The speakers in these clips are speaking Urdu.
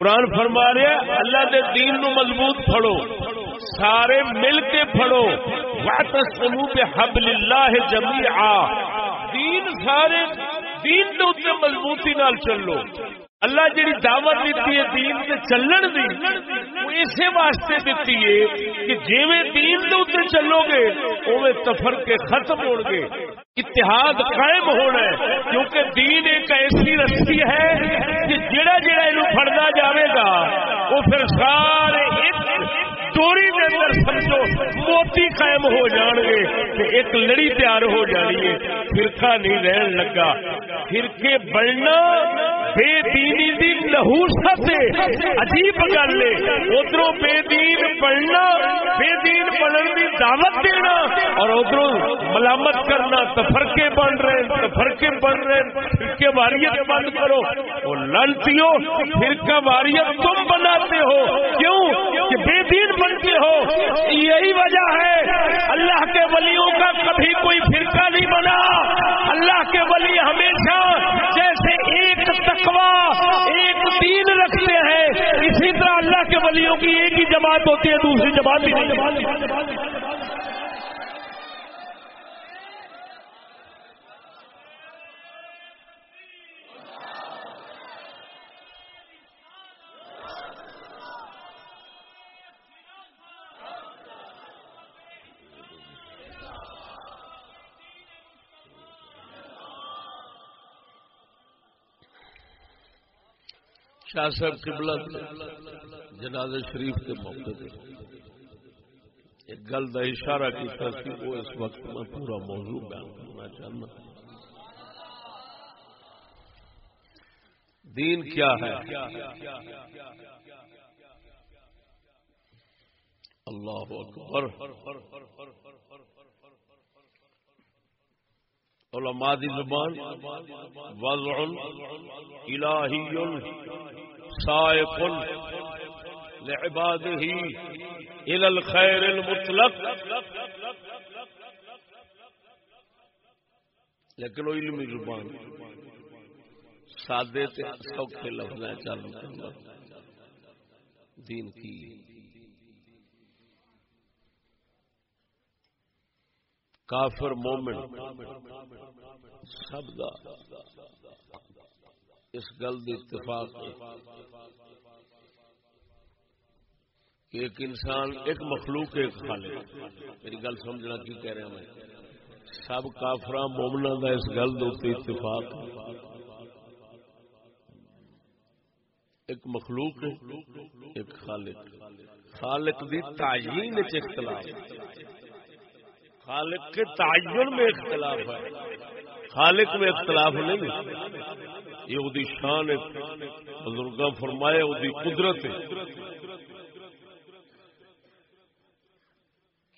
قرآن فرما رہا اللہ دے دین نو مضبوط پھڑو، سارے مل کے پھڑو واتصموا بحبل اللہ جميعا۔ دین سارے دین دے اوپر مضبوطی نال چلو۔ اللہ جی دعوت دیتی ہے دین سے چلن دی، وہ اسی واسطے دیتی ہے کہ جیویں دین دے اتنے چلو گے اوے تفر کے ختم ہو گے اتحاد قائم ہونا ہے، کیونکہ دین ایک ایسی رسی ہے کہ جڑا جڑا یہ پڑنا جاوے گا، وہ پھر سارے ایک ڈوری دے اندر سمجھو، موتی قائم ہو جان گے کہ ایک لڑی تیار ہو جانی ہے۔ فرقہ نہیں رہن لگا۔ فرقے بڑھنا بے دینی دی نحوست عجیب گل ہے۔ ادھروں بے دین پڑھنا بے دین پڑھن دی دعوت دینا اور ادھروں ملامت کرنا۔ تفرقے بن رہے ہیں تفرقے بن رہے ہیں۔ فرقے واریت بند کرو۔ وہ لڑتیوں فرقہ واریت تم بناتے ہو۔ کیوں؟ کہ بے دین بنتے ہو، یہی وجہ ہے۔ اللہ کے ولیوں کا کبھی کوئی فرقہ نہیں بنا۔ اللہ کے ولی ہمیشہ جیسے ایک تقوا ایک دین رکھتے ہیں۔ اسی طرح اللہ کے ولیوں کی ایک ہی جماعت ہوتی ہے، دوسری جماعت بھی نہیں۔ شاہ صاحب قبلہ جناز شریف کے موقع پہ ایک گل کا اشارہ کیا کہ وہ اس وقت میں پورا موضوع بیان کرنا چاہتا دین کیا ہے؟ اللہ اکبر۔ علماء دی زبان، وضع الہی سائق لعباده الى الخير المطلق۔ لیکن وہ علمی زبان۔ سادے تے سوکھے لفظ چل دین کی۔ کافر مومن سب دا اس گل دی اتفاق کہ ایک انسان، ایک مخلوق ایک خالق میری گل سمجھنا کی کہہ رہا میں؟ سب کافر مومنا دا اس گل دے اتفاق ایک مخلوق ایک خالق خالق دی تعین اختلاف خالق کے تعین میں اختلاف ہے۔ خالق میں اختلاف نہیں۔ یہ وہ شان بزرگ فرمائے وہ قدرت ہے۔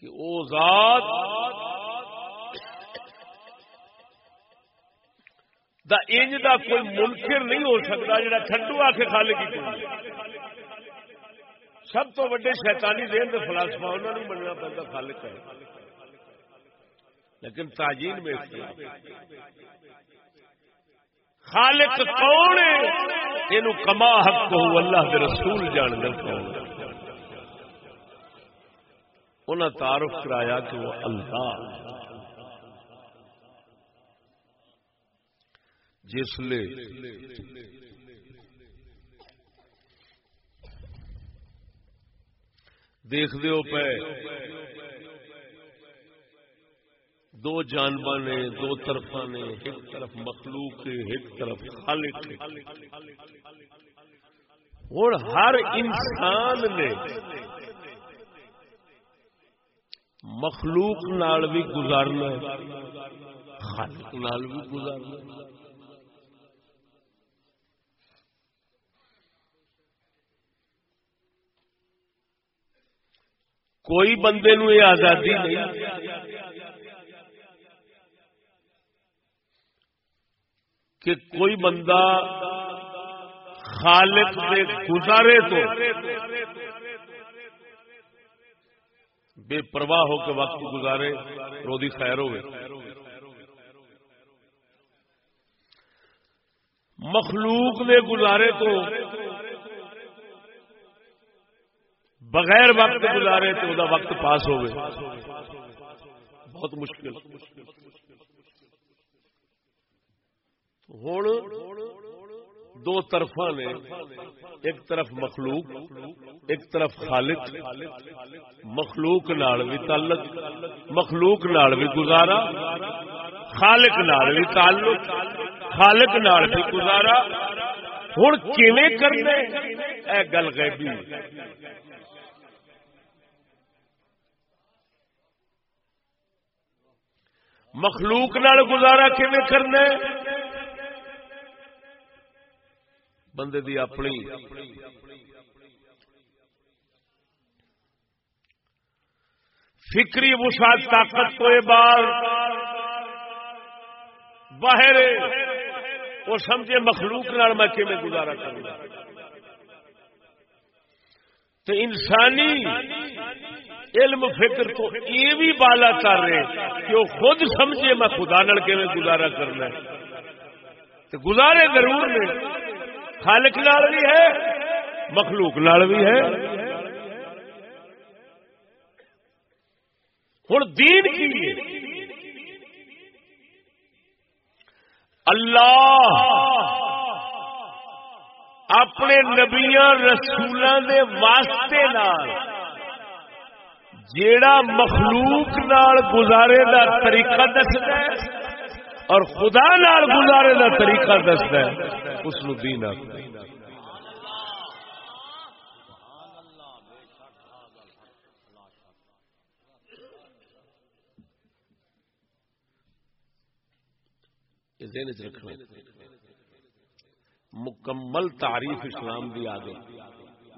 کہ او ذات دا انج دا کوئی منکر نہیں ہو سکتا جڑا ٹھنڈو آ کے خالق کی سب تو وڈے شیطانی دین دے فلاسفہ انہوں نے مننا پڑتا خالق ہے۔ لیکن تاجین میں خالق کون ہے؟ یہ کما حق کو اللہ کے رسول جان دے کون انہیں تعارف کرایا کہ وہ اللہ جس لے دیکھ دیو پہ دو جانور نے، دو طرف نے، ایک طرف مخلوق ایک طرف خالق اور ہر انسان نے مخلوق نال بھی گزارنا خالق نال بھی گزارنا کوئی بندے نو یہ آزادی نہیں۔ کہ کوئی بندہ خالق سے گزارے تو بے پرواہ ہو کے وقت گزارے رودی خیر ہوئے۔ مخلوق نے گزارے تو بغیر وقت گزارے تو وقت پاس ہوئے۔ بہت مشکل۔ ہوں دو طرفا نے، ایک طرف مخلوق، ایک طرف خالق، مخلوق نال بھی تعلق، مخلوق نال بھی گزارا، خالق نال بھی تعلق، خالق نال بھی گزارا۔ ہوں کرنے؟ اے گل غیبی۔ مخلوق نال گزارا کیویں کرنا بندے دی اپنی۔ فکری وسعت طاقت کو بار باہر وہ سمجھے مخلوق نال میں کیویں گزارا کروں۔ تو انسانی علم، فکر تو یہ بھی بالا کر رہے کہ وہ خود سمجھے میں خدا نال کیویں گزارا کرنا ہے۔ تو گزارے ضرور نے۔ خالق نال بھی ہے، مخلوق نال بھی ہے۔ ہوں دین کی اللہ اپنے نبیا رسولوں دے واسطے نال جیڑا مخلوق نال گزارے دا طریقہ دستا ہے اور خدا نال گزارے دا طریقہ دستا ہے، اس نو دین آتا ذہن چ رکھنا۔ مکمل تعریف اسلام دی آ گئی۔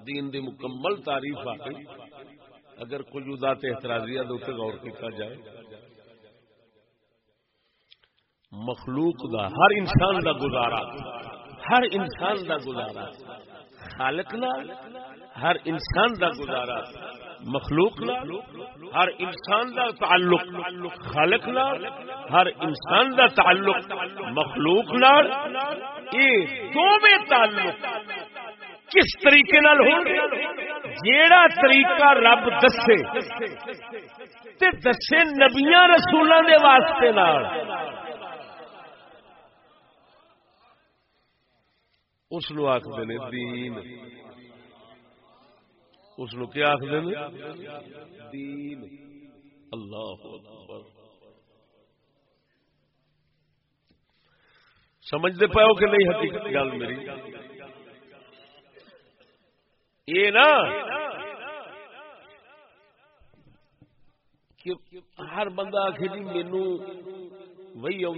دین دی مکمل تعریف آ گئی۔ اگر کچھ ادات احتراضیہ دے غور کیا جائے مخلوق دا، ہر انسان دا گزارا۔ ہر انسان دا گزارا۔ خالق نال ہر انسان دا گزارا۔ مخلوق نال ہر انسان دا تعلق۔ خالق نال ہر انسان دا تعلق۔ مخلوق نال یہ دونوں تعلق۔ کس طریقے نال ہو جیڑا طریقہ رب دسے۔ تے دسے نبیاں رسولوں دے واسطے نال۔ اس آخر نے دین۔ اس کیا آخر دین۔ اللہ سمجھتے پاؤ کہ نہیں حقیقت گل میری؟ یہ نا ہر بندہ آخ جی مینو وہی آ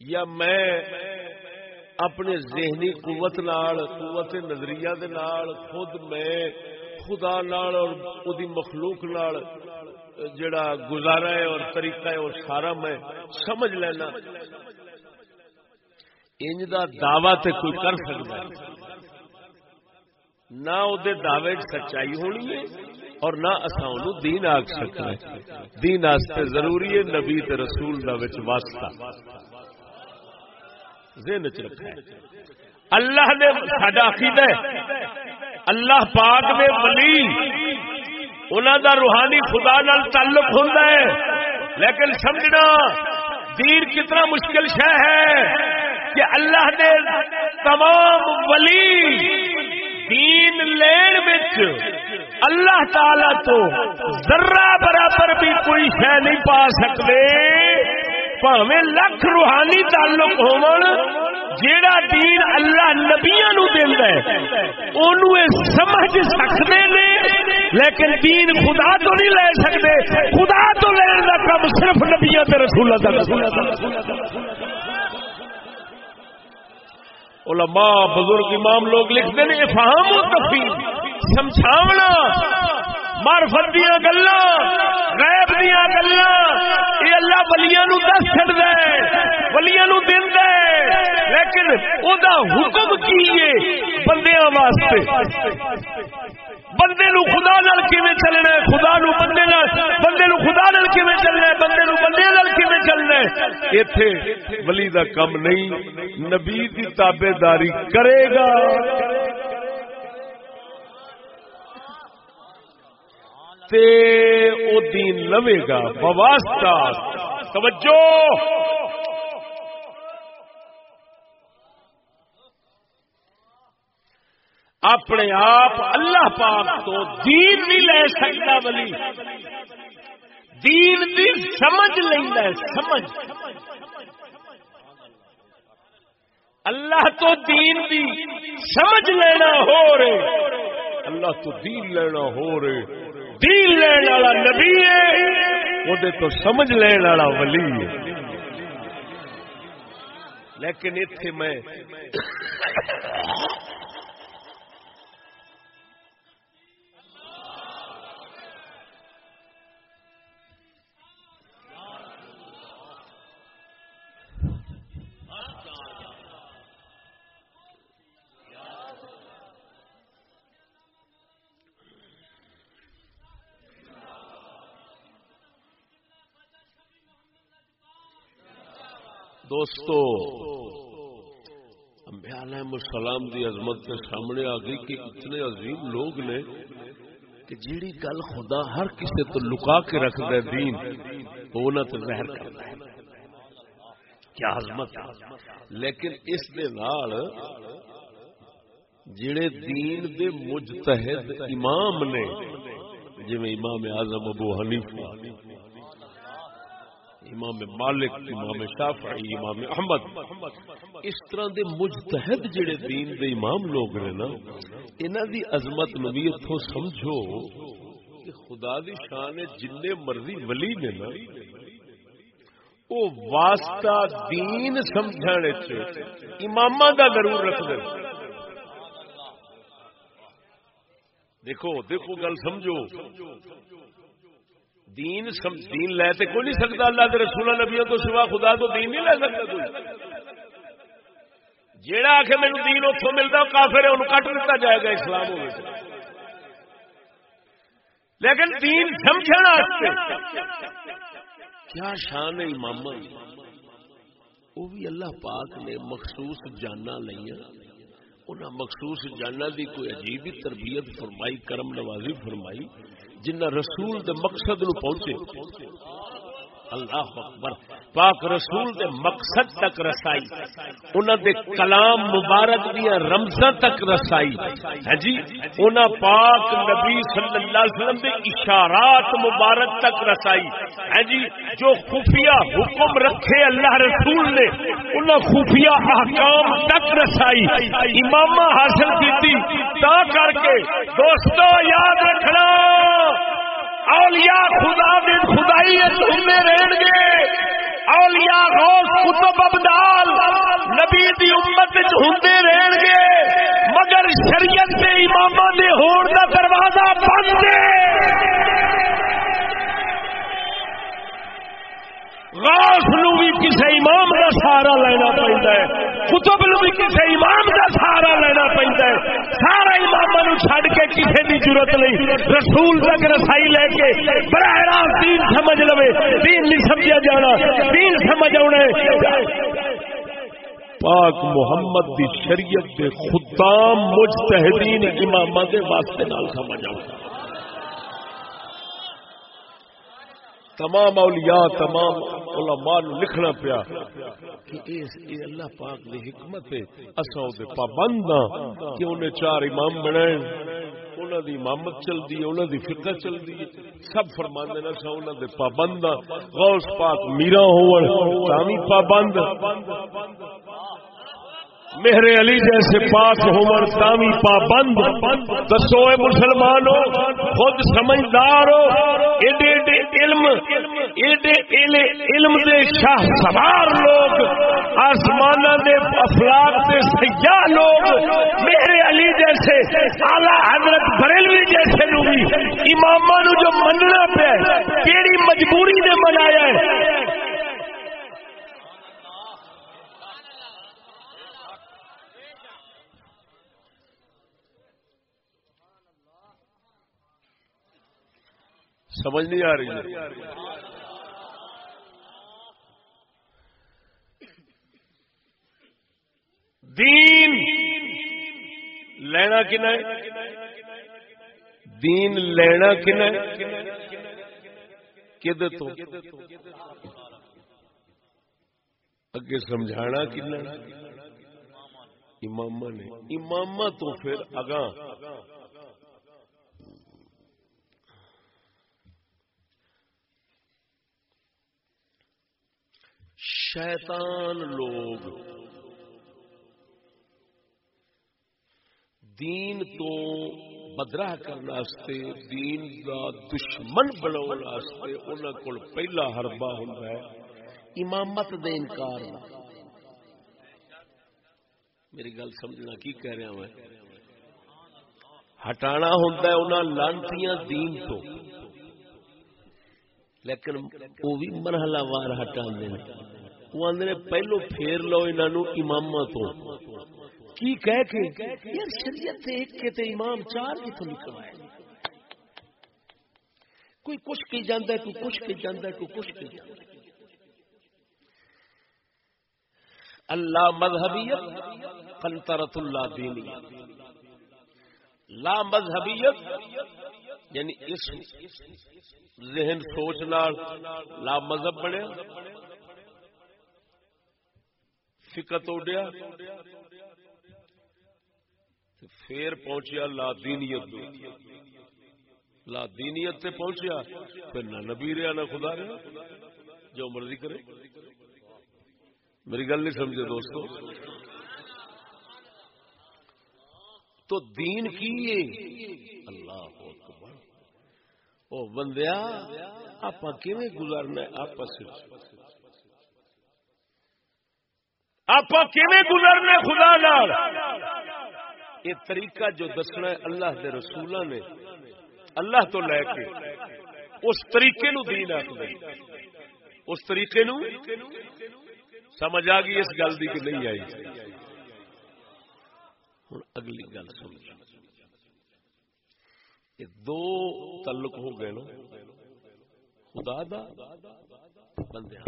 یا میں اپنے ذہنی قوت نال، قوت نظریہ دے نال، خود میں، خدا نال اور دی مخلوق نال جڑا گزارا ہے اور طریقہ ہے، اور سارا میں سمجھ لینا۔ انج دا دعوی تے کوئی کر سکتا ہے۔ نہ دے دعوے سچائی ہونی ہے اور نہ اساں اونوں دین آکھ سکتے دین واسطے ضروری ہے، نبی تے رسول دا وچ واسطہ۔ ذہن چ رکھا ہے۔ اللہ نے ساڈا عقیدہ ہے۔ اللہ پاک نے ولی انہوں دا روحانی خدا نال تعلق ہوتا ہے۔ لیکن سمجھنا، دین کتنا مشکل شہ ہے کہ اللہ نے تمام ولی دین لین بچ اللہ تعالی تو ذرہ برابر بھی کوئی شہ نہیں پا سکتے۔ پاوے لکھ روحانی تعلق ہون جیڑا دین اللہ نبیا نو دے سمجھ سکتے نے لیکن دین خدا تو نہیں لے سکتے خدا تو لین کا کم صرف نبیا رسول علماء بزرگ امام لوگ لکھتے ہیں فہم و تفیم سمجھاونا مارفت دیا گلا، غیب دیا گلا۔ یہ اللہ بلیا نو دس چڑ دے بلیا نو دن دے لیکن او دا حکم کیے بندیاں واسطے؟ بندے نو خدا نال کیویں چلنا ہے؟ خدا نو بندے نال، بندے نو خدا نال کیویں چلنا ہے؟ بندے نو بندے نال کیویں چلنا ہے؟ ایتھے ولی دا کم نہیں، نبی دی تابعداری کرے گا۔ تے او دین لوے گا، بواسطہ۔ توجہ۔ اپنے آپ اللہ پاک تو دین نہیں لے سکتا ولی۔ دین دی سمجھ لینا ہے، سمجھ۔ اللہ تو دین دی سمجھ لینا ہو رہے۔ اللہ تو دین لینا ہو رہے۔ دین لینا والا نبی ہے۔ وہ تو سمجھ لینا والا ولی ہے لیکن اتنے میں دوستو علیہ السلام دی عظمت کے سامنے آ گئی کہ اتنے عظیم لوگ نے کہ جیڑی گل خدا ہر کسی تو لکا کے رکھ دے دین تو انہیں تو ظاہر کرتا ہے۔ کیا عظمت ہے۔ لیکن اس دے نال جڑے دین دے مجتہد امام نے جی امام اعظم ابو حنیفہ امام مالک، امام شافعی، امام احمد۔ اس طرح دے مجتہد جڑے دین دے امام لوگ نے نا، انہاں دی عظمت نبیت تو سمجھو کہ خدا دی شان جن مرضی ولی نے نا، او واسطہ دین سمجھنے چ اماماں دا ضرور رکھ دے۔ دیکھو دیکھو گل سمجھو۔ دین سم دین لے تے کوئی نہیں سکتا، اللہ کے رسول نبی تو سوا خدا تو دین نہیں لے سکتا کوئی۔ جیڑا آ کے میرے دین اتوں ملتا کافر ہے انہوں کٹ دیتا جائے گا، اسلام ہو لیکن دین سمجھنا کیا شان ہے امام وہ بھی اللہ پاک نے مخصوص جانا لیا انہیں مخصوص جانا دی کوئی عجیب تربیت فرمائی، کرم نوازی فرمائی۔ جنہ رسول دے مقصد نو پہنچے۔ اللہ اکبر۔ پاک رسول دے مقصد تک رسائی، انہاں دے کلام مبارک دیا رمزاں تک رسائی۔ ہے جی انہاں پاک نبی صلی اللہ علیہ وسلم دے اشارات مبارک تک رسائی۔ ہے جی جو خفیہ حکم رکھے اللہ رسول نے، انہاں خفیہ احکام تک رسائی۔ امامہ حاصل کیتی، تا کر کے، دوستو یاد رکھنا۔ اولیاء خدا دے خدائی ہندے رہن گے۔ اولیاء غوث کتب ابدال نبی دی امت ہندے رہن گے۔ مگر شریعت دے امام دے ہون دا دروازہ بند ہے۔ غوث نو بھی کسی امام کا سہارا لینا پہنتا ہے کتب نو بھی کسی امام کا سہارا لینا پہنتا ہے۔ سارا امام نو چھڈ کے کسی کی ضرورت نہیں۔ رسول تک رسائی لے کے براہ راست دین سمجھ لو دین نہیں سمجھا جانا۔ دین سمجھ آنا پاک محمد دی شریعت کے خدام مجتہدین امام کے واسطے نال سمجھ آؤں تمام اولیاء، تمام علماء نو لکھنا پیا کہ اے اللہ پاک دی حکمت ہے۔ اساں او دے پابند ہاں کہ انہیں چار امام بنائے انہاں دی امامت چلدی ہے، انہاں دی فقہ چلدی ہے۔ سب فرماندے نے اساں انہاں دے پابند ہاں۔ غوث پاک میرا ہون تاوی پابند۔ مہر علی جیسے پاک ہومر تامی پابند۔ دسو اے مسلمانوں خود سمجھدار ہو۔ ایڈے ایڈے علم، ایڈے علم دے شاہ سوار لوگ آسمان دے افلاق دے سیاح لوگ، میرے علی جیسے، اعلی حضرت بریلوی جیسے نو بھی امامہ نو جو مننا پہ کیڑی مجبوری نے منایا ہے؟ سمجھ نہیں آ رہی دین لینا کن دین لینا کن تو؟ اگے سمجھانا کن امام نے۔ امام تو پھر اگاں۔ شیطان لوگ۔ دین تو بدراہ کرنے دین دا دشمن بنا کو پہلا ہربا ہوں امامت دے انکار میری گل سمجھنا کی کہہ رہا میں؟ ہٹانا ہوں لانتی دین تو۔ لیکن وہ بھی مرحلہ وار ہٹا وہ آدھے پہلو پھیر لو انہوں امام تو۔ کی کہہ کے؟ یار شریعت ایک کے تے امام چار کتوں نکل آئے کوئی کچھ کی جانا ہے، کوئی کچھ کی جانا ہے، کوئی کچھ کی جانا اللہ مذہبیت قنطرت اللہ دینی۔ لا مذہبیت یعنی اس ذہن سوچ لا مذہب بنیا۔ فکت اڈیا۔ پھر پہنچیا لا دینیت لا دینیت تے پہنچیا، پھر نہ نبی رہا نہ خدا رہا جو مرضی کرے۔ میری گل نہیں سمجھے دوستو۔ تو دین کی اللہ او بندیا آپ گزارنا آپس آپ گزرنا خدا نال؟ یہ طریقہ جو دسنا ہے اللہ دے رسول نے، اللہ تو لے کے اس طریقے نو دین آخر اس طریقے نو سمجھ آ گئی اس گل کی نہیں آئی۔ ہوں اگلی گل سمجھ یہ دو تعلق ہو گئے نا خدا دا بندیاں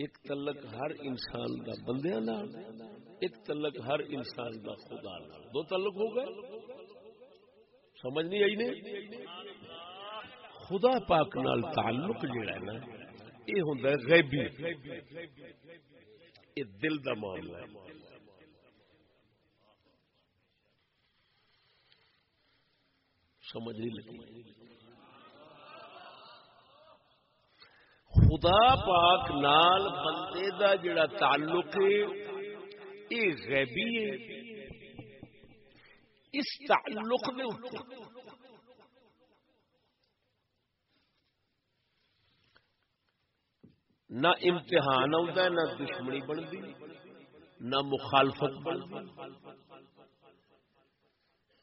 ایک تلک ہر انسان دا بندیا ایک تلک ہر انسان دا خدا دو تلک ہو گئے۔ سمجھ نہیں آئی نے؟ خدا پاک نال تعلق جڑا ہے نا یہ ہوں غیبی۔ یہ دل دا معاملہ ہے۔ سمجھ نہیں لگی۔ خدا پاک نال بندے دا جڑا تعلق ہے، یہ غیبی ہے۔ اس تعلق دے اوپر۔ نہ امتحان آتا ہے، نہ دشمنی بنتی، نہ مخالفت بنتی۔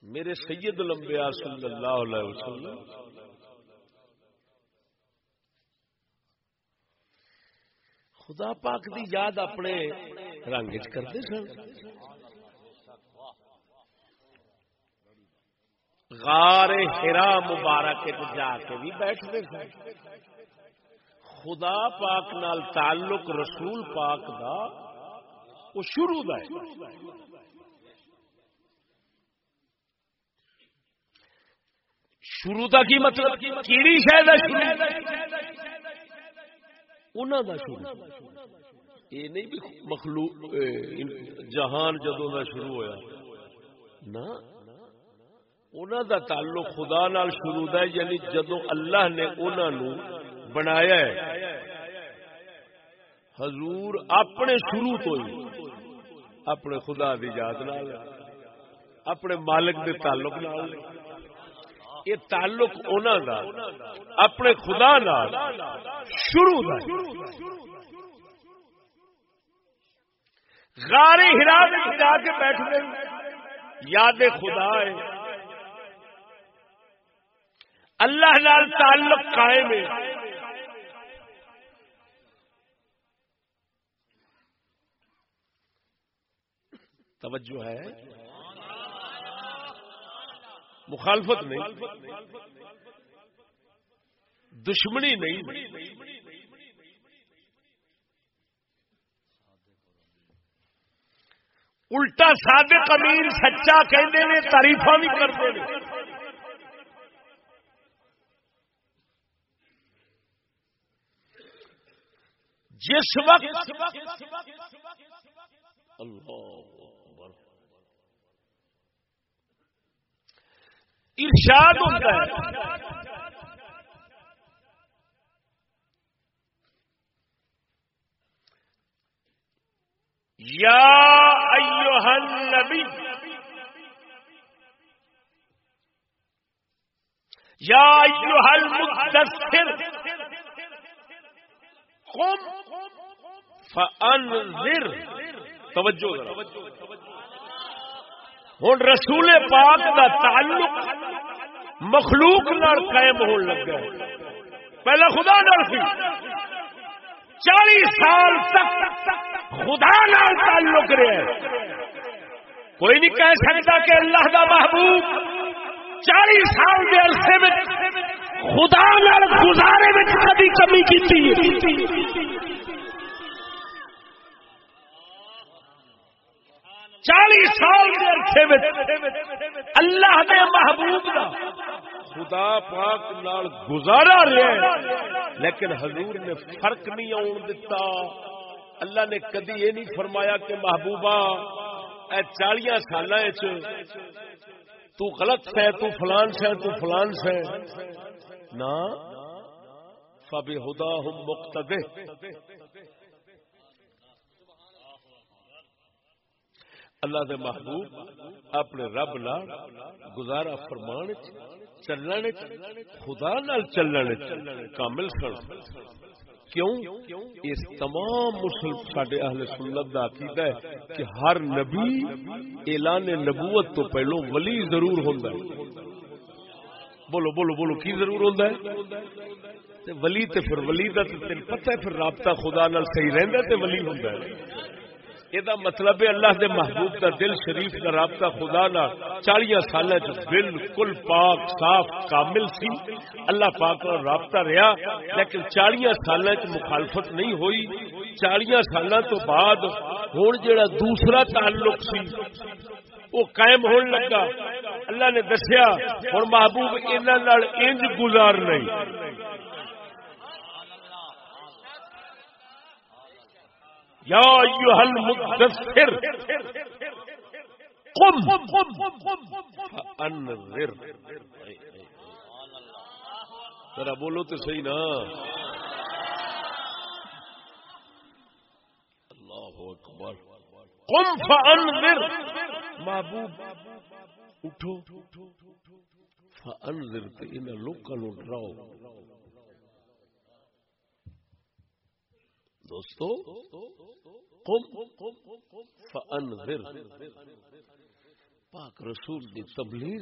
میرے سید لمبیا صلی اللہ علیہ وسلم خدا پاک دی یاد اپنے رنگ کرتے سن۔ غار ہرا مبارک جا کے بھی بیٹھتے سن۔ خدا پاک نال تعلق رسول پاک دا وہ شروع دا ہے۔ شروع دا کی مطلب؟ کیڑی شاید شروع؟ انہوں دا شروع۔ یہ نہیں بھی مخلوق جہان جدو دا شروع ہویا۔ نا انہوں دا تعلق خدا نال شروع دا ہے یعنی جدو اللہ نے انہوں نو بنایا ہے۔ حضور اپنے شروع تو ہی اپنے خدا دی یاد نال، اپنے مالک دے تعلق نال۔ یہ تعلق انہوں دا، اپنے خدا نال، شروع دا۔ غار ہرا جا کے بیٹھ گئے یاد خدا ہے۔ اللہ نال تعلق قائم ہے۔ توجہ ہے۔ مخالفت نہیں، دشمنی نہیں۔ الٹا سادے امین سچا کہندے نے، تعریفاں بھی کرتے ہیں جس وقت، اللہ۔ إرشاد ہوتا ہے یا ایوہ النبی یا ایوہ المدثر. قم فأنذر. توجہ ہوں رسول پاک دا تعلق مخلوق نال قائم ہون لگا پہلا خدا نال سی۔ چالیس سال تک خدا نال تعلق رہے کوئی نہیں کہہ سکتا کہ اللہ دا محبوب چالیس سال کے عرصے میں خدا نال گزارے میں کبھی کمی کی چالیس سال کے عرصے میں اللہ کے محبوب دا خدا پاک نال گزارا رہے لیکن حضور نے فرق نہیں آن دتا۔ اللہ نے کدی یہ نہیں فرمایا کہ محبوبہ، اے چالیا سال تو غلط ہے، تو فلان سے، تو فلان سے۔ نہ فبی ہدا ہوں مقتد اللہ دے محبوب اپنے رب لا گزارا فرمان چلنے خدا نال چلنے کامل سن۔ کیوں؟ اس تمام مسلم سڈے اہل سنت کا عقیدہ ہے کہ ہر نبی اعلان نبوت تو پہلو ولی ضرور ہوں بولو بولو بولو، کی ضرور ہوں ولی تے پھر ولی کا پتہ ہے، پھر رابطہ خدا نال صحیح رہندا تے ولی ہوندا ہے؟ یہ مطلب ہے اللہ دے محبوب کا دل شریف کا رابطہ خدا نہ چالیا سال بالکل پاک صاف کامل سی اللہ پاک کا رابطہ رہا لیکن چالیا سال مخالفت نہیں ہوئی چالیا سال تو بعد ہوں جا دوسرا تعلق سی وہ قائم ہون لگا اللہ نے دسیا ہوں محبوب انج گزار نہیں یا ایوہ المدثر قم فانذر ذرا بولو تو صحیح نا اللہ اکبر قم فأنذر. محبوب اٹھو فأنذر تے انہاں لوکاں نو ڈراؤ دوستو، قم، فانذر، پاک رسول کی تبلیغ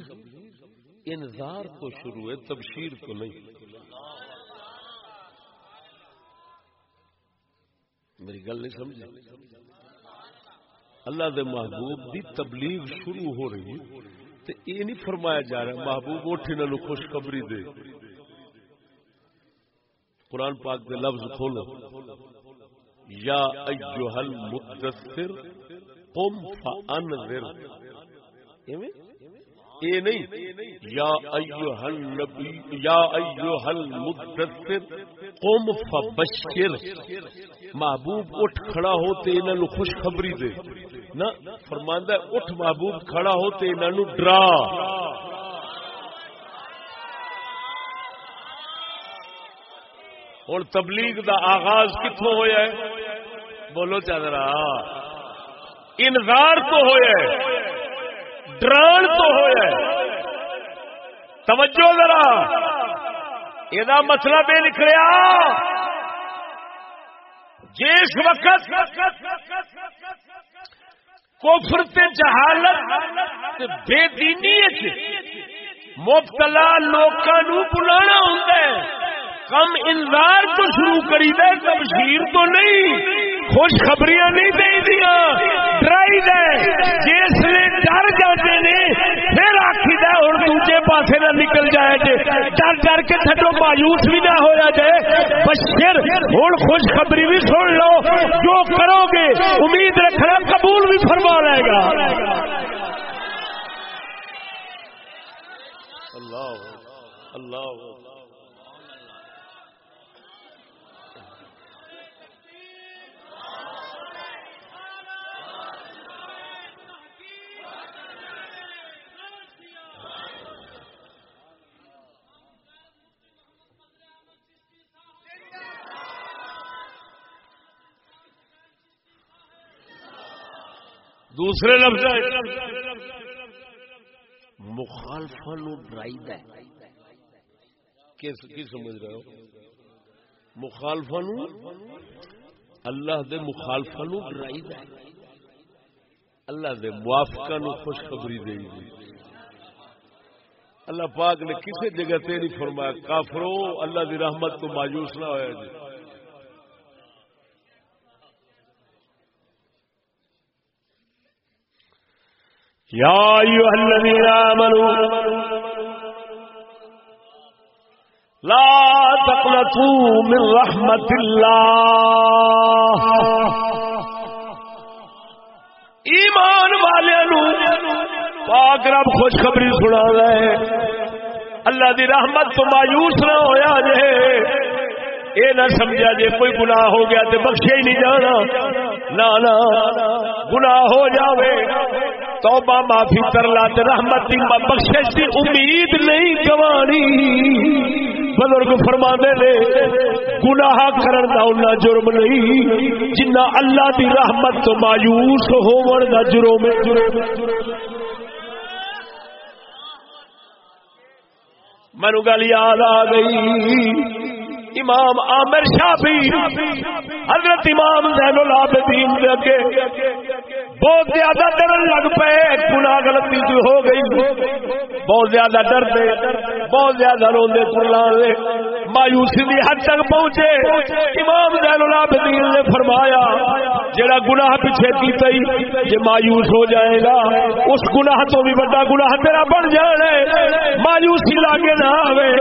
انذار تو شروع ہے، تبشیر تو نہیں۔ میری گل نہیں سمجھ اللہ دے محبوب دی تبلیغ شروع ہو رہی تو یہ نہیں فرمایا جا رہا، محبوب اٹھ انہوں خوشخبری دے۔ قرآن پاک دے لفظ کھولو۔ یا ایوہ المدثر قم فانذر۔ اے نہیں یا ایوہ النبی یا ایوہ المدثر قم فبشر۔ محبوب اٹھ کھڑا ہوتے انہوں خوش خبری دے۔ نا فرماندہ اٹھ محبوب کھڑا ہوتے انہوں ڈرا۔ ہوں تبلیغ دا آغاز کتوں ہوا ہے؟ بولو چل رہا انذار تو ہوا ڈران تو ہوا توجہ ذرا۔ یہ مطلب یہ نکلیا جس وقت کفر تے جہالت بے دینی مبتلا لوگوں بلانا ہوں کم انذار تو شروع کری دے، تبشیر تو نہیں۔ خوشخبریاں نہیں دے دیا ڈرائی دے۔ جس نے ڈر جاتے نے، پھر آخی دے ہوں دوجے پاسے نہ نکل جائے جے۔ ڈر ڈر کے تھڈو مایوس بھی نہ ہوا جائے بشر ہوں خوشخبری بھی سن لو۔ جو کرو گے، امید رکھنا، قبول بھی فرما لے گا۔ اللہ اللہ۔ دوسرے لفظ مخالفا نو ڈرائی کی سمجھ رہے ہو؟ مخالفا نو؟ اللہ دے مخالفا نو ڈرائی اللہ دے موافقہ نو خوشخبری دے اللہ پاک نے کسی جگہ تے نہیں فرمایا کافرو اللہ دی رحمت تو مایوس نہ ہوا جی۔ يا أيها الذين آمنوا لا تقنطوا من رحمة الله. ایمان والے پاک رب خوشخبری سنا رہے اللہ دی رحمت تو مایوس نہ ہویا جے۔ اے نہ سمجھا جے کوئی گناہ ہو گیا تے بخشے ہی نہیں جانا۔ نہ گناہ ہو جاوے۔ توبہ معافی کر لا رحمت دی بخشش دی امید نہیں گوانی۔ بزرگ فرما دے لے گناہ کرن دا انہا جرم نہیں۔ جنہ اللہ دی رحمت تو مایوس ہون دا جرم مینو گل یاد آ گئی۔ امام عامر شافی، حضرت امام زین العابدین دے اگے بہت زیادہ ڈرن لگ پے، گناہ غلطی جو ہو گئی۔ بہت زیادہ ڈر دے، بہت زیادہ روندے چلانے مایوسی دی حد تک پہنچے۔ امام زین العابدین نے فرمایا جڑا گناہ پیچھے کیتا ہی، جے مایوس ہو جائے گا، اس گناہ تو بھی بڑا گناہ تیرا بن جانا ہے۔ مایوسی لاگے نہ آوے۔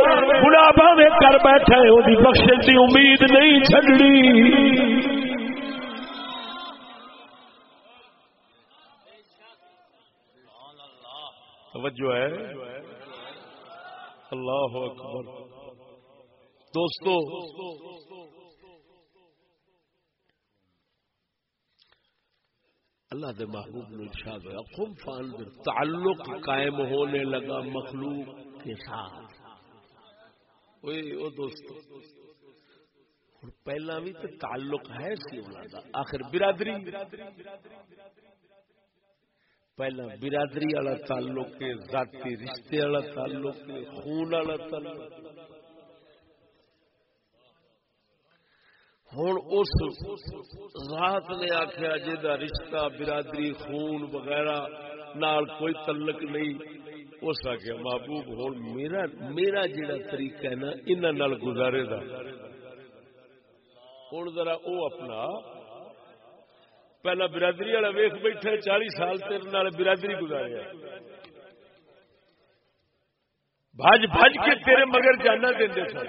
گناہ بھاوے کر بیٹھے او دی بخشش کی امید نہیں چڈنی توجہ ہے۔ اللہ اکبر۔ دوستو، اللہ دے محبوب نے ارشاد ہوا خم فان تعلق قائم ہونے لگا مخلوق کے ساتھ۔ اوئے، او دوستو پہلا بھی تو تعلق ہے سی آخر برادری۔ پہلا برادری والا تعلق ہے ذاتی رشتے والا تعلق ہے خون والا تعلق ہوں اس ذات نے آخیا جا رشتہ برادری خون وغیرہ نال کوئی تعلق نہیں اس آخیا محبوب ہوں میرا میرا جڑا طریقہ ہے نا انہوں گزارے دا ہوں ذرا او اپنا پہلا برادری والا ویخ بیٹھے چالی سال تیرے برادری گزاریا بج بج کے تیرے مگر جانا دیں سن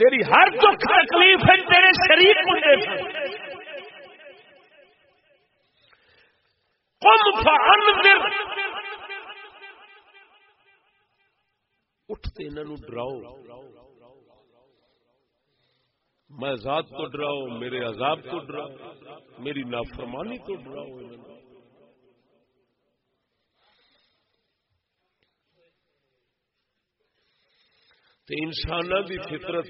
تیری ہر دکھ تکلیف ہے تیرے شریف ہوں اٹھتے انہوں ڈراؤ میں ذات تو ڈراؤ، میرے عذاب تو ڈراؤ، میری نافرمانی تو ڈراؤ۔ تو انسان کی فطرت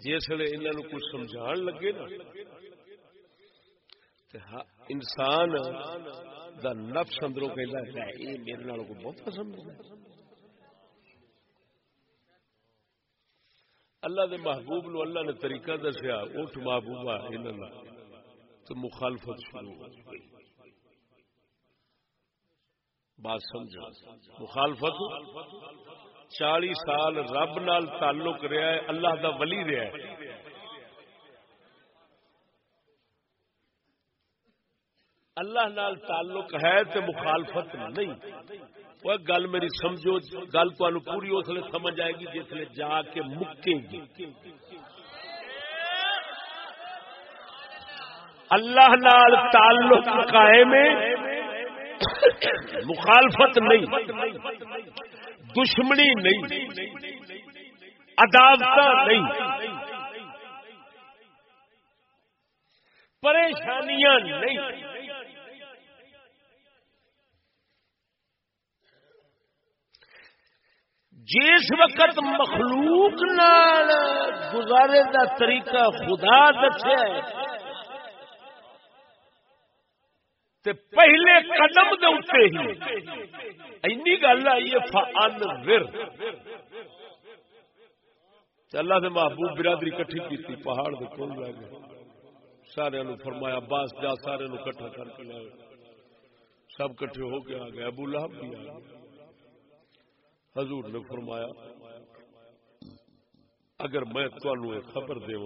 جسے انہوں کچھ سمجھا لگے نا انسان دا نفس اندروں کہ یہ میرے کو بہت پسند ہے۔ اللہ دے محبوب نو اللہ نے طریقہ دسیا، اٹھ محبوبہ انہاں تو مخالفت شروع ہو گئی۔ بات سمجھا؟ مخالفت؟ چالی سال رب نال تعلق رہا ہے، اللہ دا ولی رہا ہے۔ اللہ نال تعلق ہے تو مخالفت نہیں۔ وہ گل میری سمجھو گل تمہیں پوری اس لیے سمجھ آئے گی جس لیے جا کے مکے گی اللہ نال تعلق قائم مخالفت نہیں دشمنی نہیں عدالت نہیں پریشانیاں نہیں جس وقت مخلوق نال گزارے دا طریقہ خدا دسیا تے پہلے قدم دے اتے ہی اینی گل آئی ہے فان ور۔ اللہ دے محبوب برادری کٹھی کی پہاڑ دے کول لے گئے۔ سارے نو فرمایا باس جا، سارے نو کٹھا کر کے لے سب کٹھے ہو کے آ گئے، ابو لہب بھی آ گئے۔ حضور نے فرمایا اگر میں تنوع خبر دے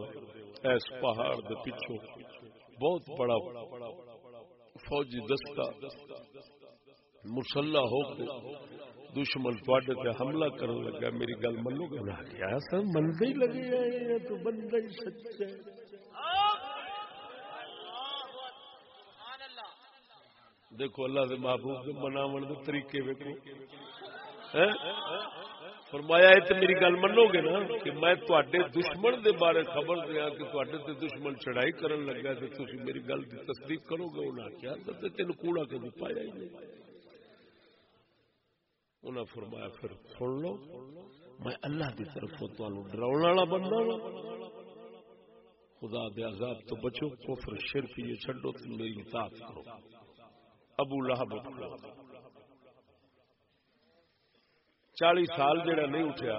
اس پہاڑ دے پیچھوں بہت بڑا فوجی دستہ مسلح ہو کے دشمن تے تے حملہ کرنے لگا میری گل منو گے؟ نہ کیا سر منتے ہی لگے تو بندہ ہی سچا دیکھو اللہ دے محبوب کے مناو دے طریقے ویکو فرمایا، یہ تو میری گل منو گے نا کہ میں تے دشمن دے بارے خبر دیا کہ تے دشمن چڑھائی کرن لگا تو تھی میری گل کی تصدیق کرو گے. انہیں کیا تین کوڑا کبھی پایا ہی نہیں؟ انہیں فرمایا، پھر سن لو، میں اللہ کی طرف ڈراؤ والا بندہ ہاں۔ خدا دے عذاب تو بچو، کفر شرک یہ چھڈو تو میری اطاعت کرو۔ ابو لہب چالی سال جڑا نہیں اٹھیا۔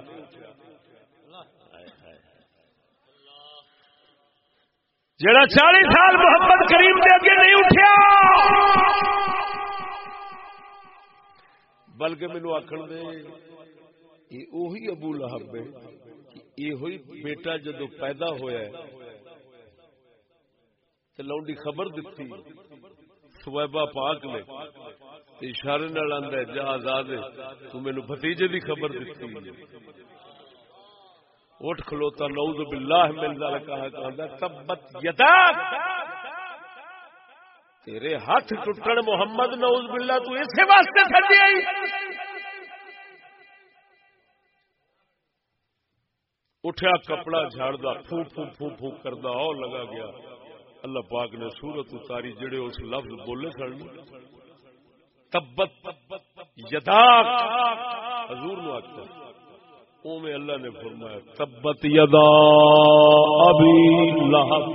جڑا چالی سال محمد کریم کے اگے نہیں اٹھیا۔ بلکہ مینو آخر دے، یہ ابو لہب ہے یہ بیٹا جدو پیدا ہوا تو لونڈی خبر دیتی سویبا پاک نے۔ اشارے نال آندا جا آزاد تو مینوں بھتیجے دی خبر دتی۔ اٹھ کھلوتا، نعوذ باللہ من ذلک کہا کہندا تبت یدا تیرے ہاتھ ٹوٹن محمد، نعوذ باللہ، تو اسے واسطے چھڈی آئی۔ اٹھیا کپڑا جھاڑدا، پھو پھو پھو پھو کردا او لگا گیا۔ اللہ پاک نے سورت اتاری، جڑے اس لفظ بولے سن۔ تبت یدا حضور نو آتا او میں اللہ نے فرمایا، تبت یدا ابی لہب۔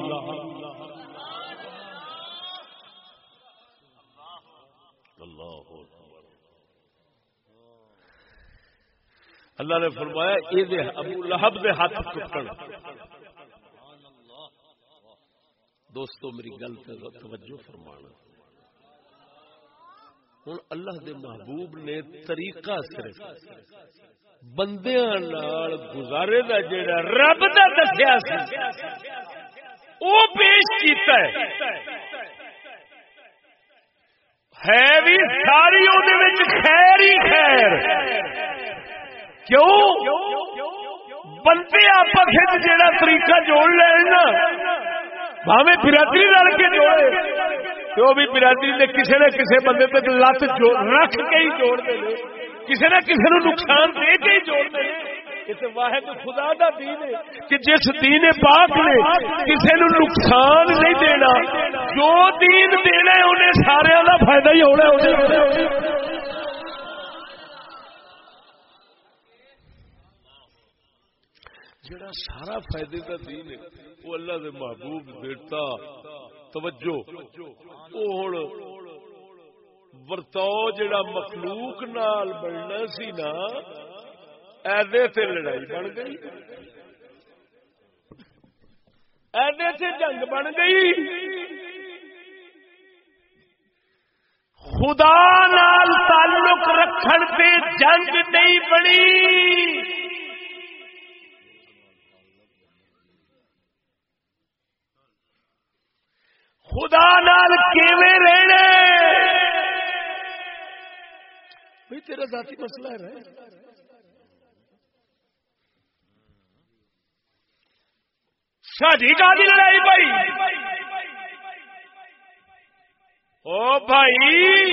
اللہ نے فرمایا یہ ابو لہب دے ہاتھ ٹوٹن دوستو، میری گل توجہ فرمانا۔ ہوں اللہ دے محبوب نے طریقہ صرف بندیاں گزارے دا جیڑا رب دا دسیا وہ پیش کیتا ہے۔ ہے بھی ساری خیر ہی خیر۔ کیوں؟ بندے آپس جیڑا طریقہ جوڑ لینا بھاوے برادری لڑ کے جوڑے۔ تو بھی برادری نے کسی نہ کسی بندے پہ لت رکھ کے ہی جوڑ دے کسی نہ کسی نو نقصان دے کے ہی جوڑ دے واحد خدا دا دین ہے کہ جس دین پاک نے کسی نو نقصان نہیں دینا، جو دین دینا ہے انہیں سارے کا فائدہ ہی ہونا جڑا سارا فائدے کا دین ہے، وہ اللہ دے محبوب بیٹا توجہ۔ ہوں ورتاؤ جڑا مخلوق نال بننا سی نا، ایدے سے لڑائی بن گئی۔ ایدے سے جنگ بن گئی۔ خدا نال تعلق رکھن سے جنگ نہیں بنی۔ خدا نال کیویں رہنا تیرا ذاتی مسئلہ ہے ساری کا لڑائی بھائی۔ او بھائی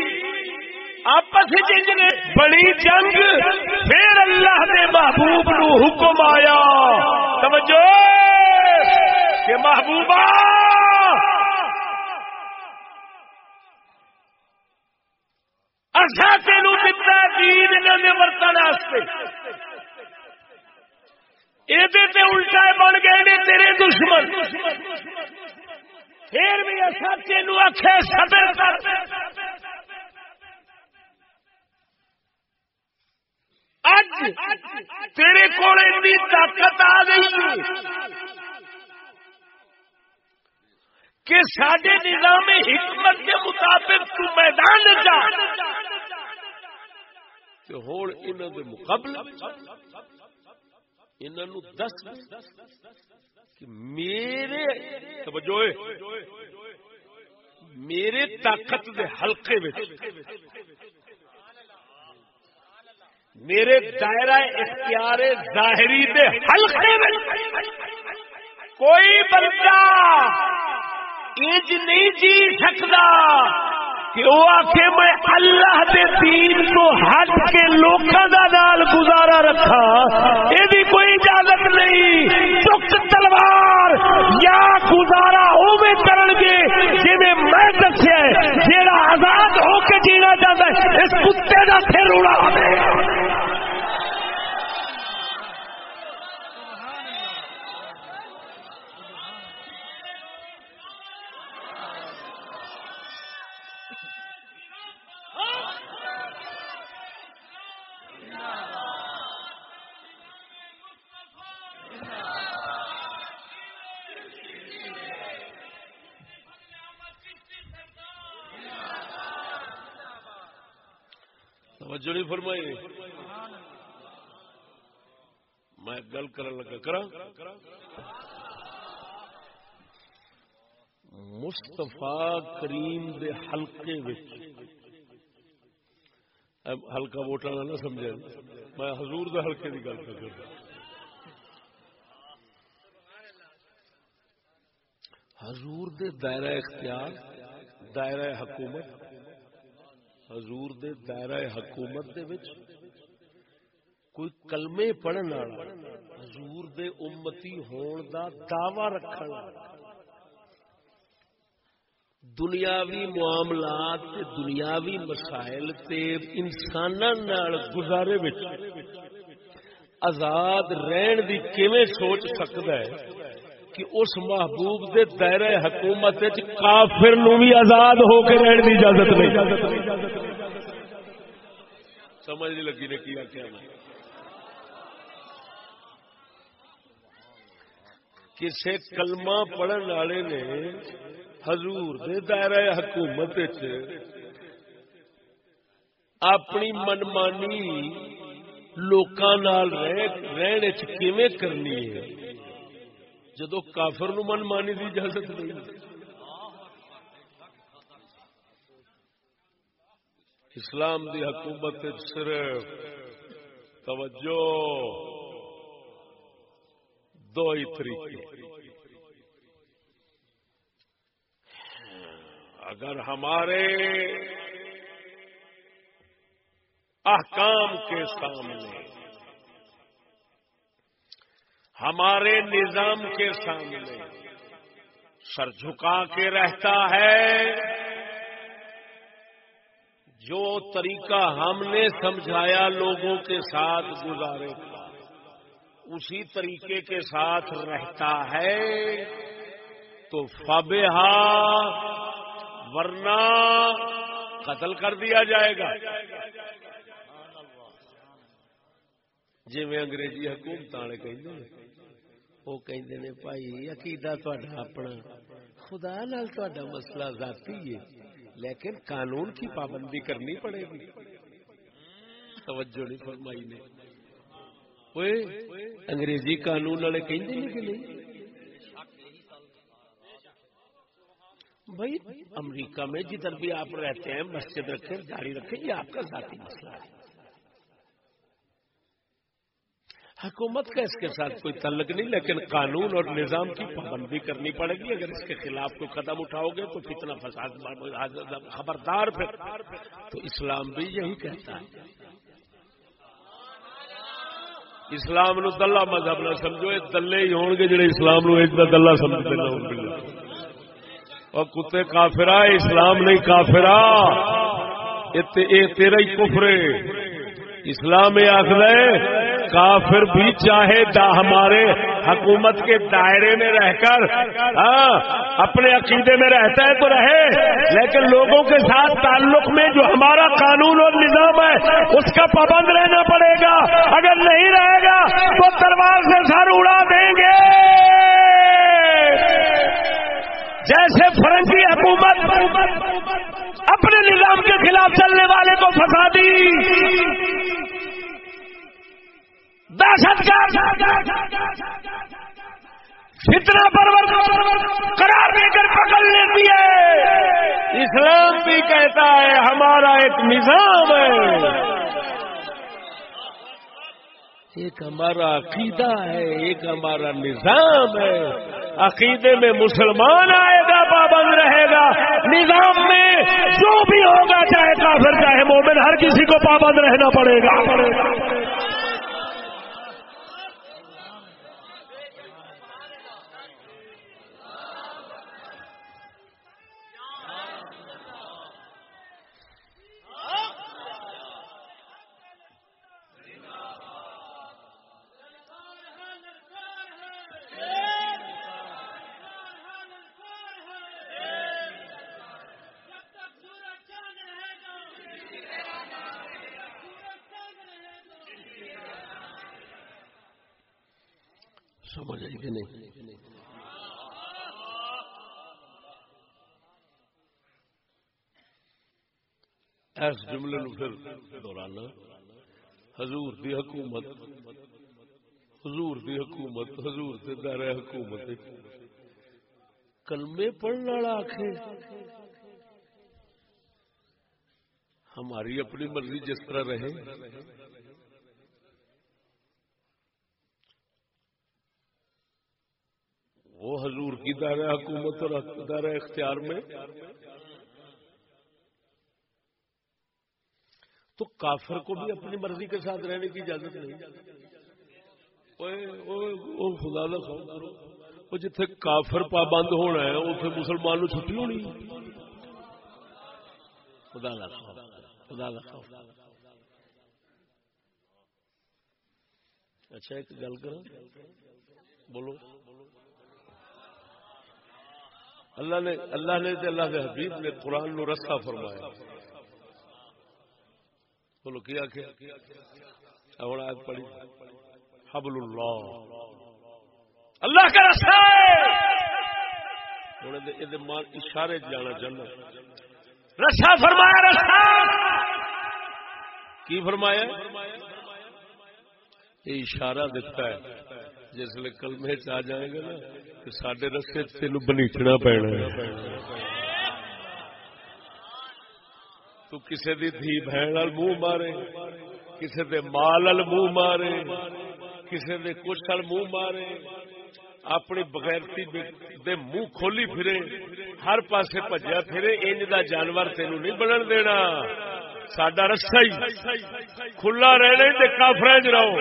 آپس بڑی جنگ پھر اللہ دے محبوب نو حکم آیا۔ توجہ! کہ محبوبہ! اصا تین دتا دین انہوں نے ورتن یہ الٹا بن گئے نے تیرے دشمن۔ پھر بھی ایسا تین آخے صبر کر۔ تیرے کو طاقت آ گئی کہ سڈے نظام حکمت کے مطابق تو میدان جا۔ تے ہون ہوں انہوں کے مقابلے انہوں دس کہ میرے، توجہ میرے طاقت دے حلقے میں میرے دائرہ اختیار ظاہری دے حلقے میں کوئی بندہ انج نہیں جی سکتا۔ کہ وہ آخ میں اللہ دے دین تو ہٹ کے لوکاں دا نال گزارا رکھا یہ کوئی اجازت نہیں۔ چک تلوار یا گزارا اوے کرن گے۔ جی میں دسیا جیڑا آزاد ہو کے جینا چاہتا ہے، اس کتے کا پھر اڑا توجہ نہیں فرمائی میں گل کر لگا کرا مستفا کریم دے حلقے وچ۔ ہلکا ووٹر نہ سمجھا میں حضور دے حلقے کی گل کر حضور دے دائرہ اختیار، دائرہ حکومت حضور دے دائرہ حکومت دے وچ کوئی کلمے پڑھن والا حضور دے امتی ہون دا دعوی رکھن دنیاوی معاملات تے دنیاوی مسائل تے انساناں نال گزارے وچ آزاد رہن دی کیویں سوچ سکدا ہے؟ کہ اس محبوب دے دائرہ حکومت کافر نو بھی آزاد ہو کے رہن دی اجازت نہیں۔ سمجھ نہیں لگی نے کیا کیا میں۔ کسی کلمہ پڑھن والے نے حضور دے دائرہ حکومت اپنی منمانی لوکاں نال رہنے کیویں کرنی ہے؟ جدو کافر نو منمانی دی اجازت نہیں۔ اسلام دی حکومت صرف توجہ۔ دو ہی طریقے۔ اگر ہمارے احکام کے سامنے ہمارے نظام کے سامنے سر جھکا کے رہتا ہے۔ جو طریقہ ہم نے سمجھایا لوگوں کے ساتھ گزارے تھا اسی طریقے کے ساتھ رہتا ہے۔ تو فبہ ورنہ قتل کر دیا جائے گا۔ جی میں انگریزی حکومت وہ کہ بھائی، عقیدہ اپنا خدا نال مسئلہ ذاتی ہے، لیکن قانون کی پابندی کرنی پڑے گی. توجہ نہیں فرمائی نے۔ انگریزی قانون والے کہ نہیں؟ بھائی، امریکہ میں جدھر بھی آپ رہتے ہیں، مسجد رکھیں جاری رکھیں، یہ آپ کا ذاتی مسئلہ ہے۔ حکومت کا اس کے ساتھ کوئی تعلق نہیں، لیکن قانون اور نظام کی پابندی کرنی پڑے گی۔ اگر اس کے خلاف کوئی قدم اٹھاؤ گے تو کتنا فساد خبردار پھر۔ تو اسلام بھی یہی کہتا ہے۔ اسلام نو دلہ مذہب نہ سمجھو، یہ دلے ہی ہون گے جڑے اسلام نو ایک دلہ سمجھتے نہ اور کتے کافرا اسلام نہیں کافرا یہ تیرا ہی کفر اسلام یہ آخر کافر بھی چاہے دا ہمارے حکومت کے دائرے میں رہ کر ہاں اپنے عقیدے میں رہتا ہے تو رہے، لیکن لوگوں کے ساتھ تعلق میں جو ہمارا قانون اور نظام ہے، اس کا پابند رہنا پڑے گا۔ اگر نہیں رہے گا، تو تلوار سے سر اڑا دیں گے۔ جیسے فرنگی حکومت اپنے نظام کے خلاف چلنے والے کو پھنسا دی دہشت فتنا پرور قرار دے کر پکڑ لیتی ہے۔ اسلام بھی کہتا ہے، ہمارا ایک نظام ہے۔ ایک ہمارا عقیدہ ہے، ایک ہمارا نظام ہے۔ عقیدے میں مسلمان آئے گا، پابند رہے گا۔ نظام میں جو بھی ہوگا، چاہے کافر، چاہے مومن، ہر کسی کو پابند رہنا پڑے گا۔ اس جملے نو پھر دورانا حضور دی حکومت، حضور دی حکومت، حضور دے دار حکومت۔ کلمے پڑھنے والا آخے ہماری اپنی مرضی جس طرح رہے۔ وہ حضور کی دار حکومت اور دار اختیار میں۔ تو کافر کو بھی اپنی مرضی کے ساتھ رہنے کی اجازت نہیں۔ خدا وہ جتھے کافر پابند ہونا ہے اتنے مسلمان چھٹی ہونی۔ خدا خدا اچھا ایک گل کر بولو۔ اللہ نے اللہ نے اللہ کے حبیب نے قرآن نو رسا فرمایا۔ بولو کیا ہوں آج پڑھی حبل اللہ اللہ کا رسا ہوں اشارے جانا چاہنا۔ رسا فرمایا رسا کی فرمایا؟ یہ اشارہ دیتا ہے۔ جس کلمے چ آ جائے گا نا، کہ سڈے رستے تین بنیچنا پینا ہے۔ تو کسے دی دھی بہن منہ مارے، کسے دے مال منہ مارے، کسے دے کچھ وال منہ مارے۔ اپنی بغیرتی دے منہ کھولی پھرے، ہر پاسے پجیا پھرے، انج دا جانور تینو نہیں بنن دینا۔ سڈا رسا ہی کھلا رہنا کافر رہو۔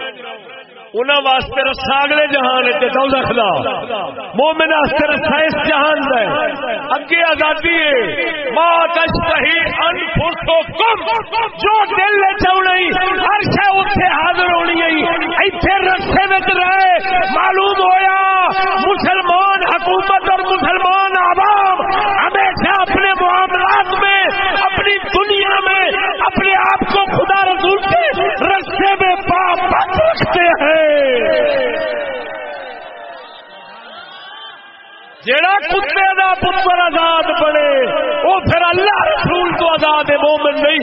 انہوں واسطے رسا اگلے جہان رکھدا مومن واسطے رسا اس جہان دا اگے آزادی ہے۔ ماں تشتہی انفسکم۔ جو دل لے چاہنی ہر شے اوتھے حاضر ہونی ہے۔ ایتھے رسے وچ رہے۔ معلوم ہویا، مسلمان حکومت اور مسلمان عوام ہمیشہ اپنے معاملات میں اپنی دنیا میں اپنے آپ کو خدا رسول کے رستے میں پاپ رکھتے ہیں جڑا کتے کا پتر آزاد بنے وہ پھر اللہ رسول تو آزاد مومن نہیں۔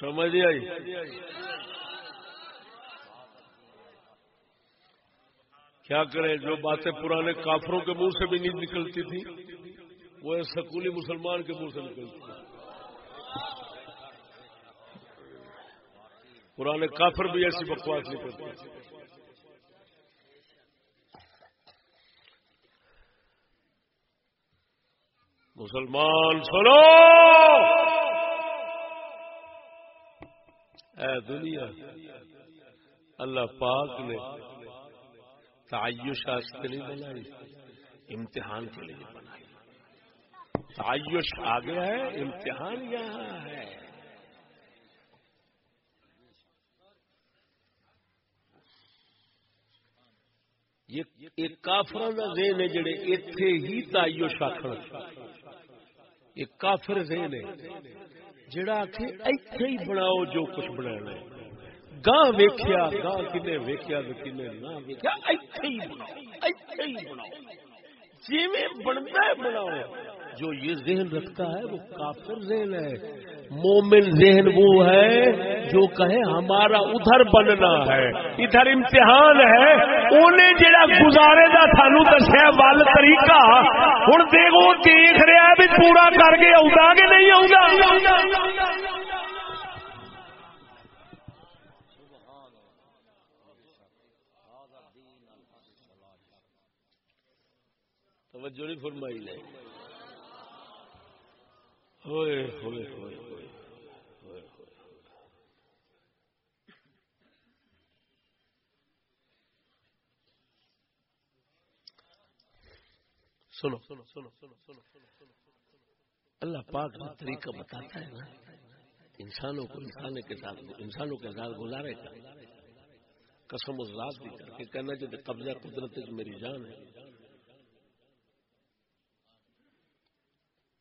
سمجھ آئی؟ کیا کریں؟ جو باتیں پرانے کافروں کے منہ سے بھی نہیں نکلتی تھی وہ سکولی مسلمان کے منہ سے نکلتی تھی پرانے کافر بھی ایسی بکواس نہیں کرتے۔ مسلمان، سنو! اے دنیا، اللہ پاک نے تعیش آستے نہیں بنائی، امتحان کے لیے بنائی۔ تعیش آ گیا ہے، امتحان یہاں ہے۔ یہ کافر ذہن ہے جڑے اتے ہی تعیش آخر ایک کافر ذہن ہے، جڑا کہ ایتھے ہی بناؤ جو کچھ بنانا ہے۔ گاہ ویکھیا، گاہ کنے ویکھیا تے کنے نہ ویکھیا۔ ایتھے ہی بناؤ، ایتھے ہی بناؤ۔ جویں بنتا ہے، بناؤ۔ جو یہ ذہن رکھتا ہے، وہ کافر ذہن ہے۔ مومن ذہن وہ ہے جو کہے، ہمارا ادھر بننا ہے۔ ادھر امتحان ہے۔ انہیں جڑا گزارے دا سانو دسیا ول طریقہ۔ ہوں دیکھو، دیکھ رہا بھی پورا کر کے آؤں گا کہ نہیں آؤں گا توجہ نہیں فرمائی لے ہوئے ہوئے ہوئے ہوئے سنو سنو سنو سنو سنو اللہ پاک کا طریقہ بتاتا ہے نا، انسانوں کو انسانوں کے ساتھ، انسانوں کے ساتھ گزارے کا۔ قسم ذات بھی کر کے کہنا چاہتے قبضہ قدرت میری جان ہے۔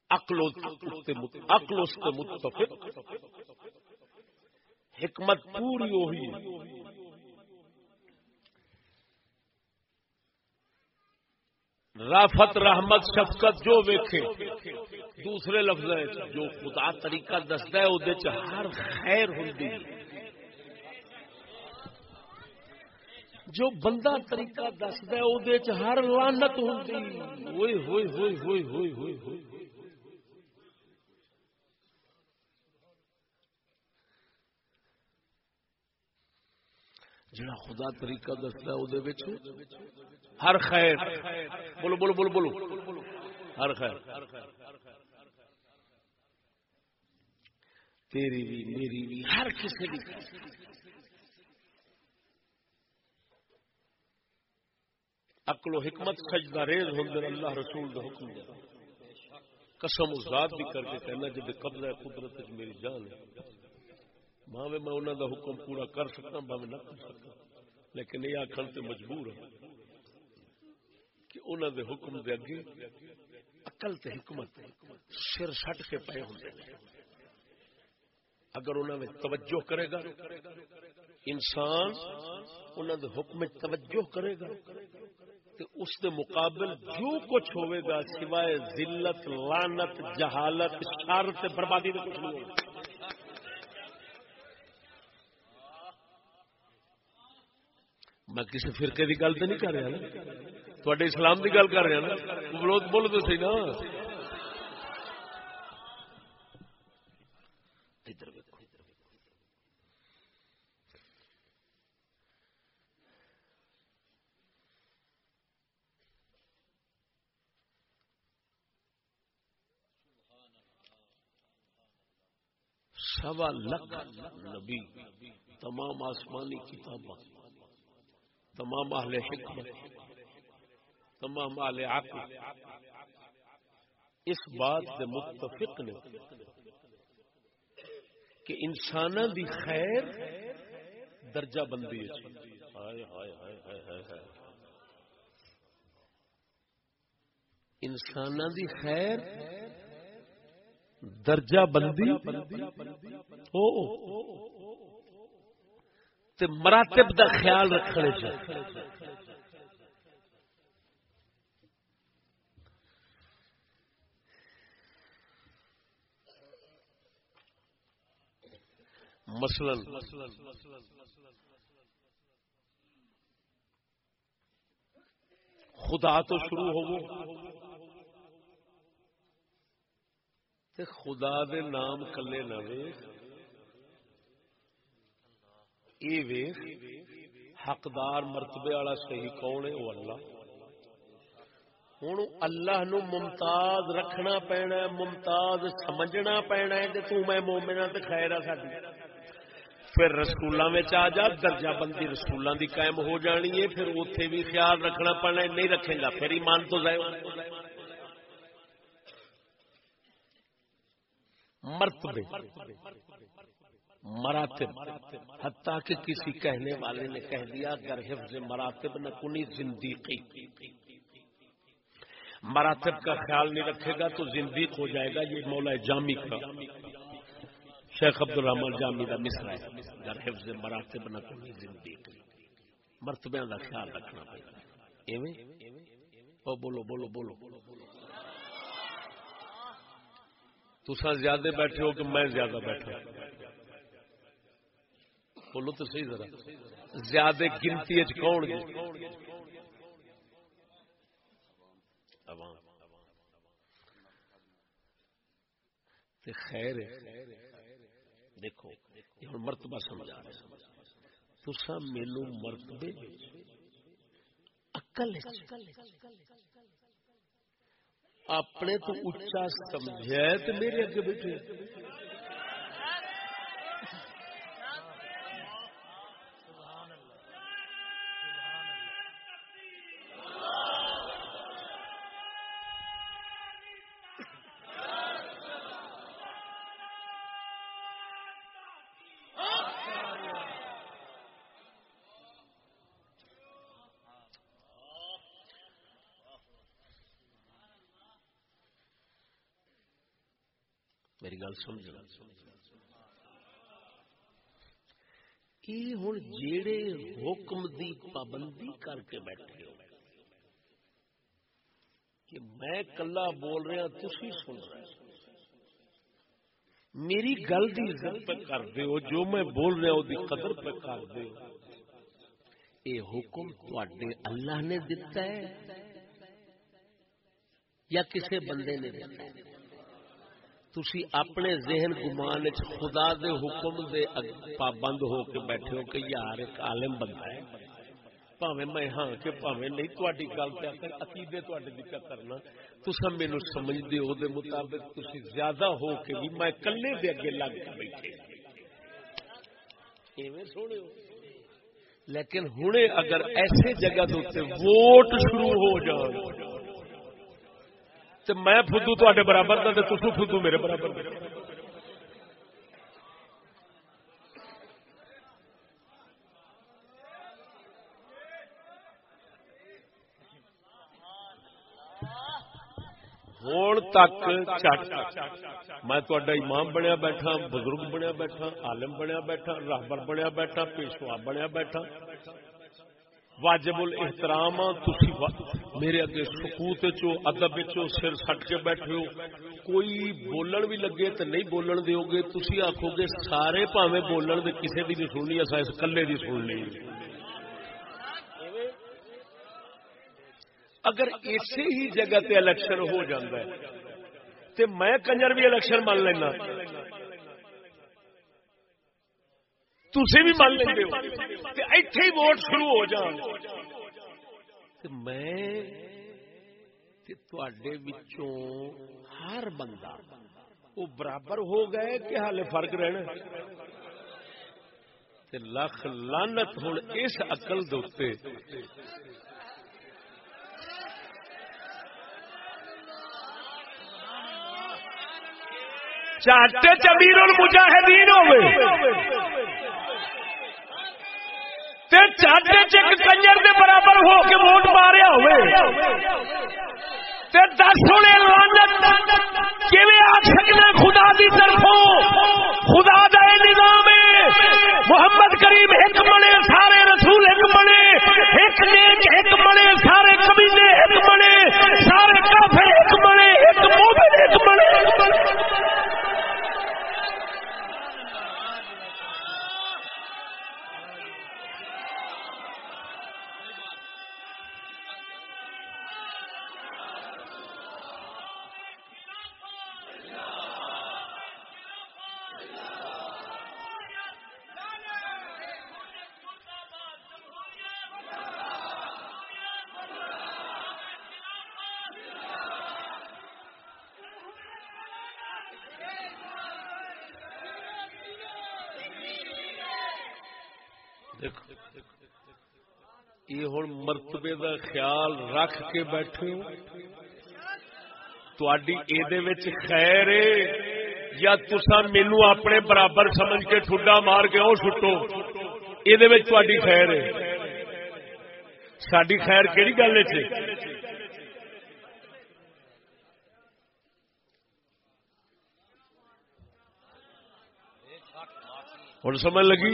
عقل اس کے متفق۔ حکمت پوری وہی رافت، رحمت، شفقت جو ویکھے، دوسرے لفظ جو خدا طریقہ دستا ہے وہ ہر خیر ہوں جو بندہ طریقہ دستا ہے وہ ہر لانت ہوں ہوئی ہوئی ہوئی ہوئی ہوئی ہوئی ہوئی۔ جڑا خدا طریقہ دستا ہے ہر خیر۔ بولو بولو بولو بولو۔ ہر خیر۔ تیری بھی، میری بھی، ہر کسی بھی۔ اکل و حکمت سجدہ ریز ہوں اللہ رسول دا حکم دے۔ قسم و ذات بھی کر کے کہنا جب قبضہ قدرت میری جان ہے۔ باوے میں انہوں دا حکم پورا کر سکتا باوے نہ کر سکتا لیکن یہ آخر سے مجبور ہے کہ انہوں دے حکم دے اگے اقل تے حکمت، سر سٹ کے پے ہوں اگر انہوں نے توجہ کرے گا، انسان انہوں دے حکم توجہ کرے گا تو اس دے مقابل جو کچھ ہوئے گا، سوائے ذلت لانت جہالت شارت بربادی دے کچھ نہیں ہوگا میں کسی فرقے کی گل تو نہیں کر رہا نا۔ تھوڑے اسلام کی گل کر رہا نا۔ بولو بولو تو سی نا۔ سوا لکھ نبی تمام آسمانی کتابیں تمام اہل حکمت، تمام اہل عقل اس بات سے متفق نے کہ انسان دی خیر درجہ بندی انسان دی خیر درجہ بندی؟ ہو۔ تے مراتب دا خیال رکھنے چاہیے۔ مثلا خدا تو شروع ہو خدا دے نام کلے نہ ویخ ویخ، حقدار مرتبے والا صحیح کون ہے؟ وہ اللہ۔ ہوں اللہ نو ممتاز رکھنا پینا ممتاز سمجھنا پینا ہے تو میں مومنا ہاں تو خیر آ سکتی پھر رسولوں میں آ جا، درجہ بندی رسولوں کی قائم ہو جانی ہے، پھر اتے بھی خیال رکھنا پڑنا نہیں رکھے گا، پھر ایمان تو جائے مرتبے۔ مراتب، حتیٰ کہ کسی کہنے والے نے کہہ دیا اگر حفظ مراتب نہ کنی زندگی۔ مراتب کا خیال نہیں رکھے گا تو زندگی ہو جائے گا، یہ مولا جامی کا۔ شیخ عبد الرحمان جامی کا مصرا ہے۔ در حفظ مراتب نہ کوئی زندگی۔ مرتبے کا خیال رکھنا پڑے او بولو بولو بولو۔ تسا زیادہ بیٹھے ہو کہ میں زیادہ بیٹھا بولو تو صحیح ذرا۔ زیادہ گنتی کون خیر دیکھو، یہ مرتبہ سمجھا رہے تسا مینو مرتبے اکل اپنے تو اچا سمجھا تو میرے اگے بیٹھے۔ میری گل سمجھ ہوں جیڑے حکم دی پابندی کر کے بیٹھے ہو۔ کہ میں کلا بول رہا تھی سن رہے میری گل کی عزت پہ کر ہو، جو میں بول رہا وہ قدر پہ کر ہو۔ یہ حکم تے اللہ نے دتا ہے یا کسی بندے نے دتا ہے؟ تسی اپنے ذہن گمان خدا دے حکم دے پابند ہو کے بیٹھے ہو کہ یار ایک عالم بندہ ہے میں ہاں کہ پاویں نہیں تہاڈی گل عقیدے کرنا مینوں سمجھ دے او دے مطابق تسی زیادہ ہو کے بھی میں کلے دے اگے لگ کے بیٹھے ایویں سونے لیکن ہنے اگر ایسے جگہ دے ووٹ شروع ہو جان میں فدو تے برابر کا تو فدو میرے برابر ہوں تک میں امام بنیا بیٹھا، بزرگ بنیا بیٹھا، عالم بنیا بیٹھا راہبر بنیا بیٹھا، پیشوا بنیا بیٹھا۔ واجب الاحترام تسی میرے اگے سکوت چو ادب چو سر سٹ کے بیٹھے ہو۔ کوئی بولن بھی لگے تو نہیں بولن دیو گے تسی آکھو گے سارے پاوے بولن دے کسے دی بھی سننی اسا اس کلے دی سن اگر اسی ہی جگہ تے الیکشن ہو جاندہ ہے، تے میں کنجر بھی الیکشن مان لینا۔ تھی بھی من لیں ایتھے ہی ووٹ شروع ہو جان۔ میں ہر بندہ وہ برابر ہو گئے کہ حال فرق رہنا لکھ لانت ہوں اس اقل دے چاٹے چبیر المجاہدین ہوئے۔ چاٹے چک کنجر دے برابر ہو کے ووٹ ماریا ہوئے۔ دس ہونے لانت آ سکنا خدا دی طرفوں؟ خدا دا نظام محمد کریم ایک بنے سارے رسول ایک بنے ایک نیک ایک بنے سارے قبیلے ایک بنے سارے کافر ایک بنے ایک مومن ایک بنے یہ ہوں مرتبے دا خیال رکھ کے بیٹھے تھی خیر یا تسا مینو اپنے برابر سمجھ کے ٹھڈا مار کے وہ سٹو؟ یہ خیر ہے ساری خیر کہڑی گل ہوں سمجھ لگی؟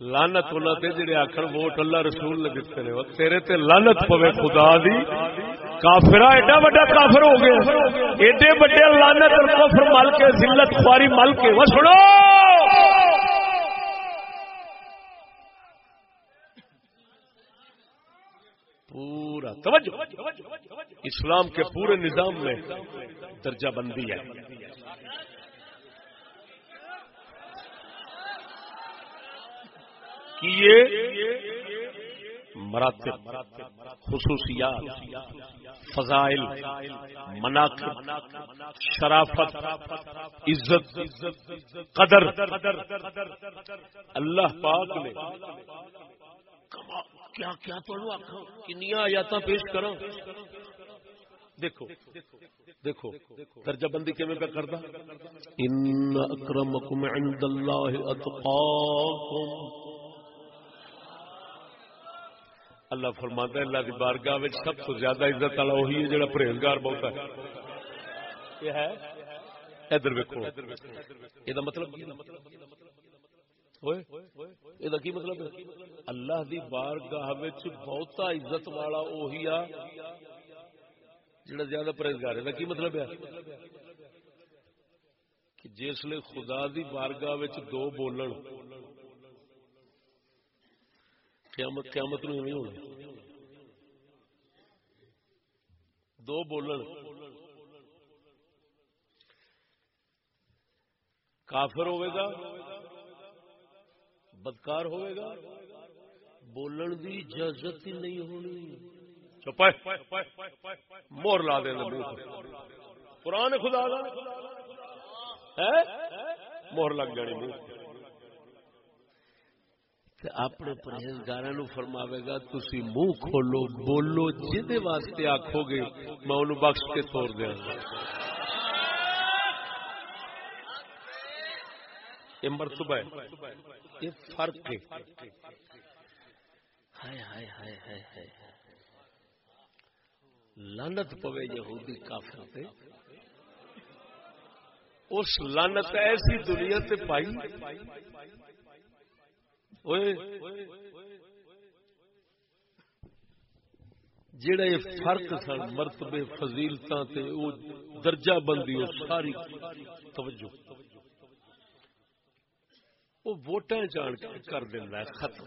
لانت انہوں جڑے آخر ووٹ اللہ رسول نے دیتے نے تیرے تے لانت پوے خدا دی۔ کافرا ایڈا بڑا کافر ہو گیا ایڈے بڑے لانت کفر مل کے، ذلت خواری مل کے۔ وہ سنو۔ پورا توجہ۔ اسلام کے پورے نظام میں درجہ بندی ہے۔ کیے، مراتب، خصوصیات، فضائل، مناقب، شرافت، عزت، قدر۔ اللہ پاک نے کیا کیا پڑھو کنیا آیات پیش کرو۔ دیکھو دیکھو، درجہ بندی کیون پہ کرتا ان اکرمکم عند اللہ اتقاکم۔ اللہ فرماتا ہے اللہ کی بارگاہ سب تو زیادہ عزت والا وہی ہے جڑا پرہیزگار بہت ہے۔ یہ ہے؟ ادھر ویکو یہ مطلب یہ کی مطلب اللہ دی بارگاہ بہت عزت والا وہی آ جڑا زیادہ پرہیزگار ہے۔ کی مطلب ہے؟ کہ جسے خدا دی بارگاہ دو بولن۔ قیامت قیامت نو نہیں ہونا۔ دو بولن۔ کافر ہوئے گا، بدکار ہوئے گا، بولن دی اجازت ہی نہیں ہونی۔ چپائے مور لا دیں پرانے خدا مور لگ جانی۔ منہ اپنے پرہیزگار فرماوے گا تھی منہ کھولو بولو جہد واسطے آخو گے میں انہوں بخش کے توڑ دیا گا یہ مرتبہ ہے یہ فرق ہے لانت پوے یہودی کافر پہ اس لانت ایسی دنیا سے پائی جڑا یہ فرق سن مرتبے فضیلتا درجہ بندی وہ ساری توجہ وہ ووٹاں جان کر دینا ختم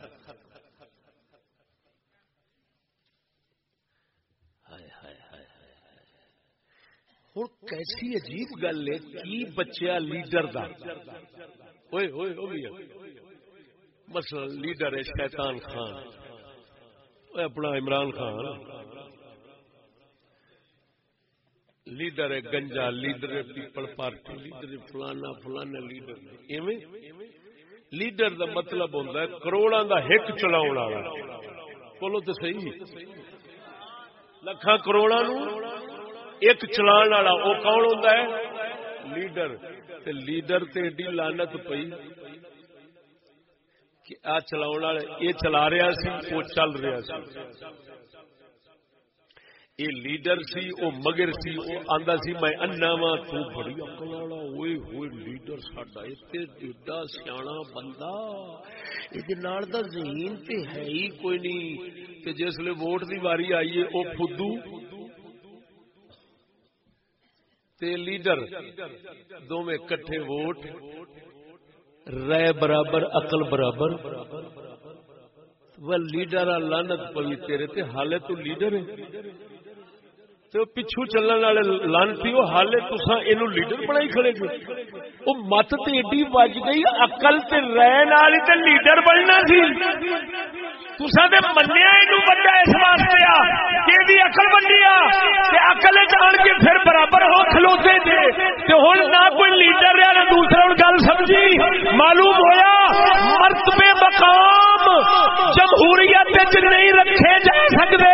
ہوں کیسی عجیب گل ہے کی بچیا لیڈر دا ہوئے ہوئے ہو مثلا لیڈر ہے، شیطان خان۔ اپنا عمران خان۔ لیڈر ہے، گنجا لیڈر ہے، پیپل پارٹی لیڈر فلانا فلانا لیڈر لیڈر دا مطلب ہوتا ہے کروڑا دا ہک چلاؤ والا۔ بولو تو صحیح۔ لکھا کروڑا نو ایک چلان والا وہ کون ہوتا ہے؟ لیڈر۔ لیڈر تے ایڈی لانت پئی۔ کہ آ چلا یہ چلا رہا سی، وہ چل رہا سی۔ یہ لیڈر سی، وہ مگر سی، وہ آندا سی، میں انا وا تو بڑی عقل والا، اوئے ہوئے لیڈر ساڈا ایتھے ایڈا سیاںا بندہ۔ یہ نال دا ذہین تے ہے ہی کوئی نہیں۔ تے جس لے ووٹ دی واری آئی ہے او فدو۔ تے لیڈر، دوویں کٹھے ووٹ۔ رائے برابر اقل برابر۔ وہ لیڈر لانت پوی تیرے تے، حالے تو لیڈر ہے تو پچھو چلن والے لانتی ہو، حالے تسا یہ لیڈر بنائی کھڑے جو۔ وہ مت تو ایڈی بج گئی اقل تے رائے والی تے لیڈر بننا سی۔ تسا تے منیا یہ بندہ اس واسطے آ کہ اقل بنی آ اقل جان کے پھر برابر ہو، کھلوتے تھے۔ ہوں نہ کوئی لیڈر رہا نہ دوسرا جی معلوم ہویا مرتبے مقام، جمہوریت نہیں رکھے جا سکتے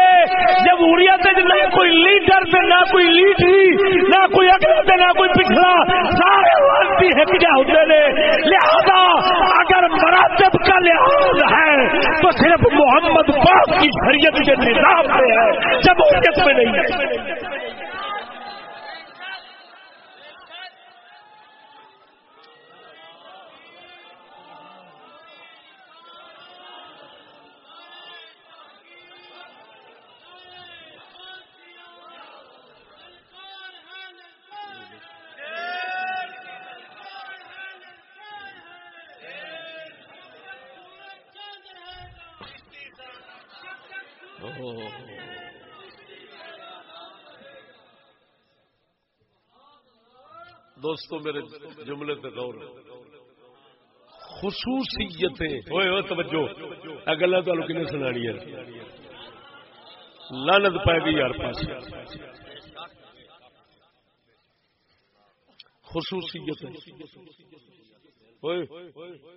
جمہوریت نہ کوئی لیڈر نہ کوئی لیڈری نہ کوئی اگلا نہ کوئی پچھلا سارے وقتی ہک جا ہوتے نے۔ لہذا اگر مراتب کا لحاظ ہے، تو صرف محمد پاک کی شریعت کے نظام میں ہے جمہوریت میں نہیں ہے۔ دوستوں میرے جملے پہ غور۔ خصوصیتیں۔ ہوئے ہو توجہ۔ اگلا تو کنے سنانی ہے؟ لانت پائے گی یار پاس۔ خصوصیت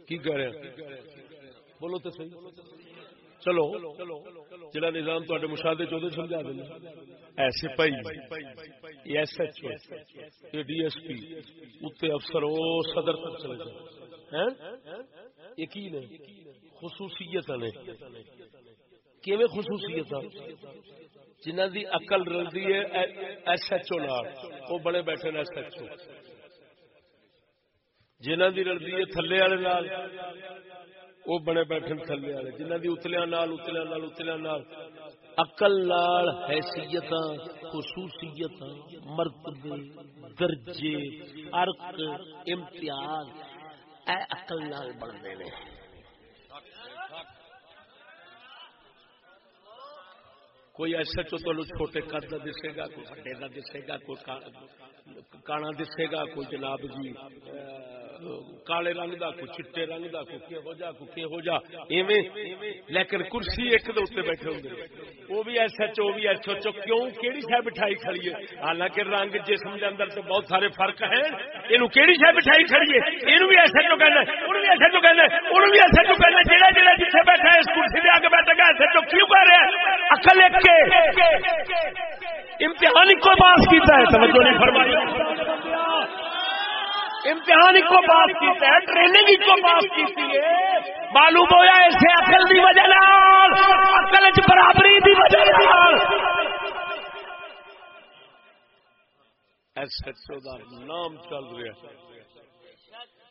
کی کہہ رہے بولو تو صحیح۔ چلو، جڑا نظام تے مشاہدے چودہ سمجھا دینا ایسے پائی S H O D S P اتنے افسر وہ صدر تک چلے جائے یقین ہے خصوصیت نے؟ کیویں خصوصیت جنہ دی عقل رلدی ہے ایس ایچ او نال۔ وہ بڑے بیٹھے ایس ایچ او جنہ دی رلدی ہے تھلے والے نال۔ وہ بڑے بیٹھے تھلے والے جنہ دی اتلیا نال اتلیا نال اتلیا نال۔ اقل نال حیثیت خصوصیت مرتبے درجے ارق امتیاز، اے اقل نال بنتے ہیں۔ کوئی ایسا چو تو چھوٹے قد کا دسے گا، کوئی بڑے کا دسے گا، کوئی کانا دسے گا، کوئی جناب جی کالے رنگ دا، کوئی چٹے رنگ دا، کوئی کہو جا، کوئی کہو جا، ایویں۔ لیکن کرسی ایک دے اوتے بیٹھے ہوندے وہ بھی ایس ایچ او بھی ایس ایچ او کیوں؟ کیڑی شے بٹھائی کھڑی ہے؟ حالانکہ رنگ جسم دے اندر تے بہت سارے فرق ہیں۔ اینو کیڑی شے بٹھائی کھڑی ہے؟ اینو بھی ایس ایچ او کہنا ہے اونوں بھی ایس ایچ او کہنا ہے اونوں بھی ایس ایچ او کہنا ہے۔ جڑا جڑا جتھے بیٹھا ہے اس کرسی دے اگے بیٹھا ہے ایس ایچ او کیوں کہہ رہے ہیں عقل ایک کے امتحان کو پاس کیتا ہے، توجہ نہیں فرمائی۔ امتحان کو پاس کیتا ہے ٹریننگ کو پاس کی ہے۔ معلوم ہوا اسے اقل کی وجہ اقل چ برابری کی وجہ نام چل رہا ہے۔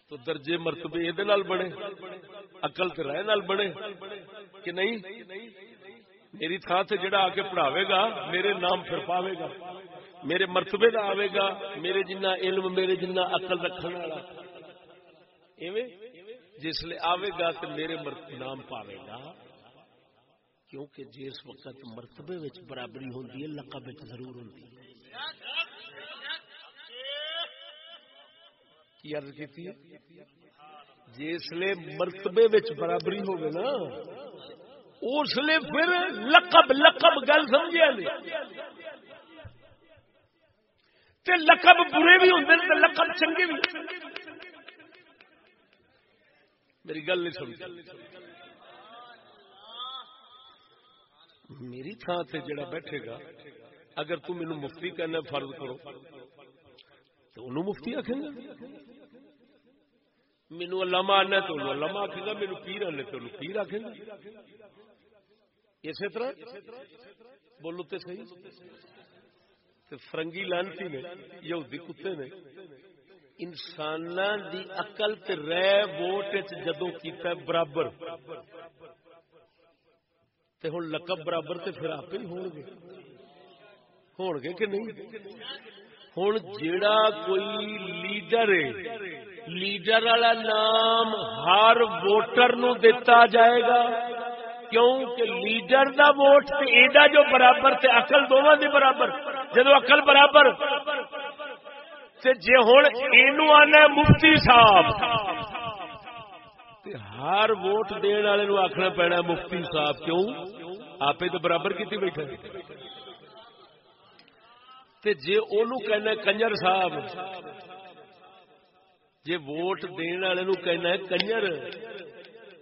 تو درجے مرتبے یہ بنے اقل تو رہ بنے، کہ نہیں؟ میری تھان سے جڑا آ کے پڑھاوے گا، میرے نام پھر پاوے گا۔ میرے مرتبے کا آئے گا، میرے جنہ علم، میرے جنہ اقل رکھنے والا۔ جس لیے آئے گا تو میرے نام پاوے گا۔ کیونکہ جس وقت مرتبے وچ برابری ہوندی ہے، لقب وچ ضرور ہوندی ہے۔ کی عرض کیتی ہے؟ جس لیے مرتبے وچ برابری ہوگی نا، اس لیے پھر لقب لقب گل سمجھے تے لقب برے بھی ہوں لقب چنگے بھی میری گل نہیں سمجھ میری تھان سے جڑا بیٹھے گا، اگر تم مینو مفتی کہنا فرض کرو۔ تو انہوں مفتی آخ گا مینو علامہ آنا تو انہوں علامہ آخے گا مینو پیر آنے تو انہوں پیر آخے گا اسی طرح بولو تو صحیح۔ فرنگی لانتی نے، یہودی کتے نے۔ انسان دی اقل تے رہ ووٹ جدو کیتا ہے برابر۔ تے ہن لقب برابر تے پھر آپ ہی ہون گے۔ ہون گے کہ نہیں؟ ہن جیڑا کوئی لیڈر ہے، لیڈر والا نام ہر ووٹر نو دیتا جائے گا۔ کیوں کہ لیڈر دا ووٹ تے ایڈا جو برابر تے عقل دونوں دے برابر۔ جدو عقل برابر تے جے ہن آنا مفتی صاحب ہر ووٹ دین والے نو آکھنا پینا مفتی صاحب، کیوں؟ آپ تو برابر کیتی بیٹھے تے جے اونوں کہنا کنجر صاحب جی ووٹ دن والے کہنا کنجر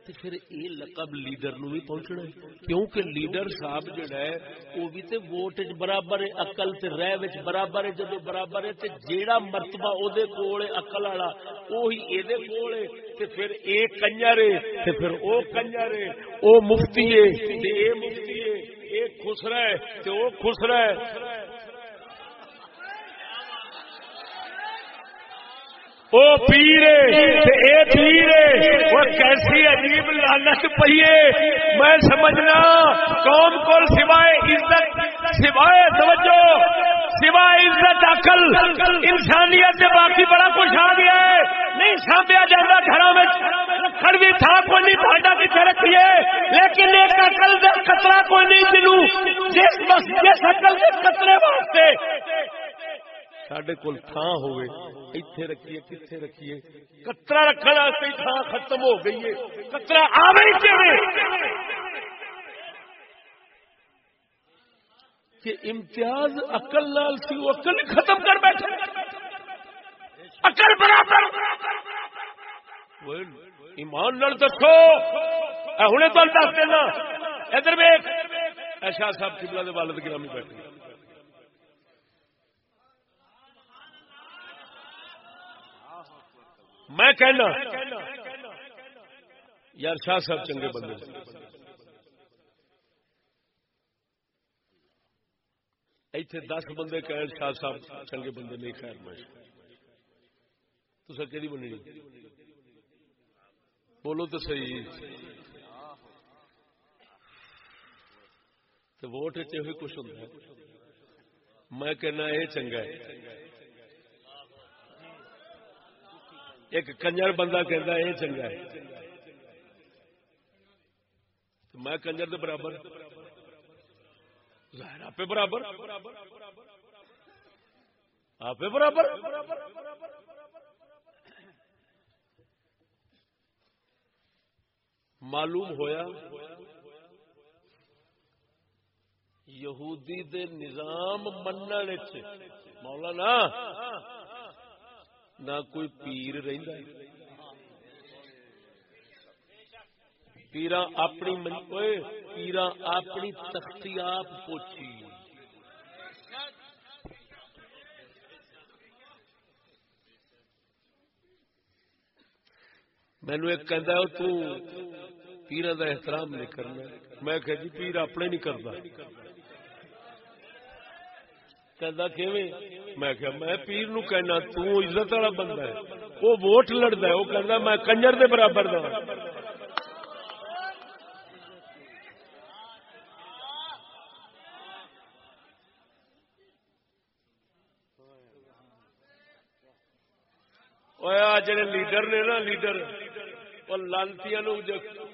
تو پھر یہ لقب لیڈر نو بھی پہنچنا ہے۔ کیونکہ لیڈر صاحب جڑا ہے وہ بھی تے ووٹ برابر ہے اقل تے رہ وچ برابر ہے جدو برابر ہے تے جیڑا مرتبہ او دے کول ہے اقل والا وہی اے دے کول ہے۔ تے پھر اے کنجر ہے، تے پھر او کنجر ہے، او مفتی ہے، تے اے مفتی ہے، اے خسرا ہے، تے او خسرا ہے۔ وہ پیرے اے پیرے وہ کیسی عجیب لالچ پہیے میں سمجھنا، قوم کو سوائے عزت، سوائے توجہ، سوائے عزت، عقل، انسانیت سے باقی بڑا کچھ آ گیا ہے۔ نہیں سانبیا جاتا گھر میں۔ کھڑوی تھا کوئی نہیں، بھاڈا کتنے رکھیے لیکن ایک عقل کا کترا کوئی نہیں، جنوں جس جس عقل کے کترے واسطے سڈے کول تھان ہوئے ایتھے رکھیے کتنے رکھیے کترا رکھنے تھان ختم ہو گئی ہے کترا آوے کہ امتیاز اقل لال سی وہ اقل ختم کر بیٹھے اقل برابر ایمان نال دسو ہوں تو دس دینا ادھر ویک ایشا صاحب کبلا کے والد گرامی بیٹھے میں کہنا، یار شاہ صاحب چنگے بندے ایتھے دس بندے کہ شاہ صاحب چنگے بندے نہیں، خیر میں تو کہ بنی بولو تو صحیح۔ تو ووٹ ہوئی کچھ ہوں میں کہنا یہ چنگا ہے۔ ایک کنجر بندہ کہتا ہے، یہ چنگا ہے. میں کنجر کے برابر۔ ظاہر آپ برابر۔ آپ برابر۔ معلوم ہویا، یہودی دے نظام منع مولانا نہ کوئی پیر رہندا ہے۔ پیرا اپنی اوئے، پیرا اپنی تختی آپ پوچھی۔ مینو ایک کہ پیرا دا احترام نہیں کرنا۔ میں کہ جی پیر اپنے نہیں کرتا میں کہ میں پیر نو کہنا تو عزت والا بندہ ہے وہ ووٹ لڑتا ہے وہ کہنا میں کنجر دے برابر دا جڑے لیڈر نے نا لیڈر لانتی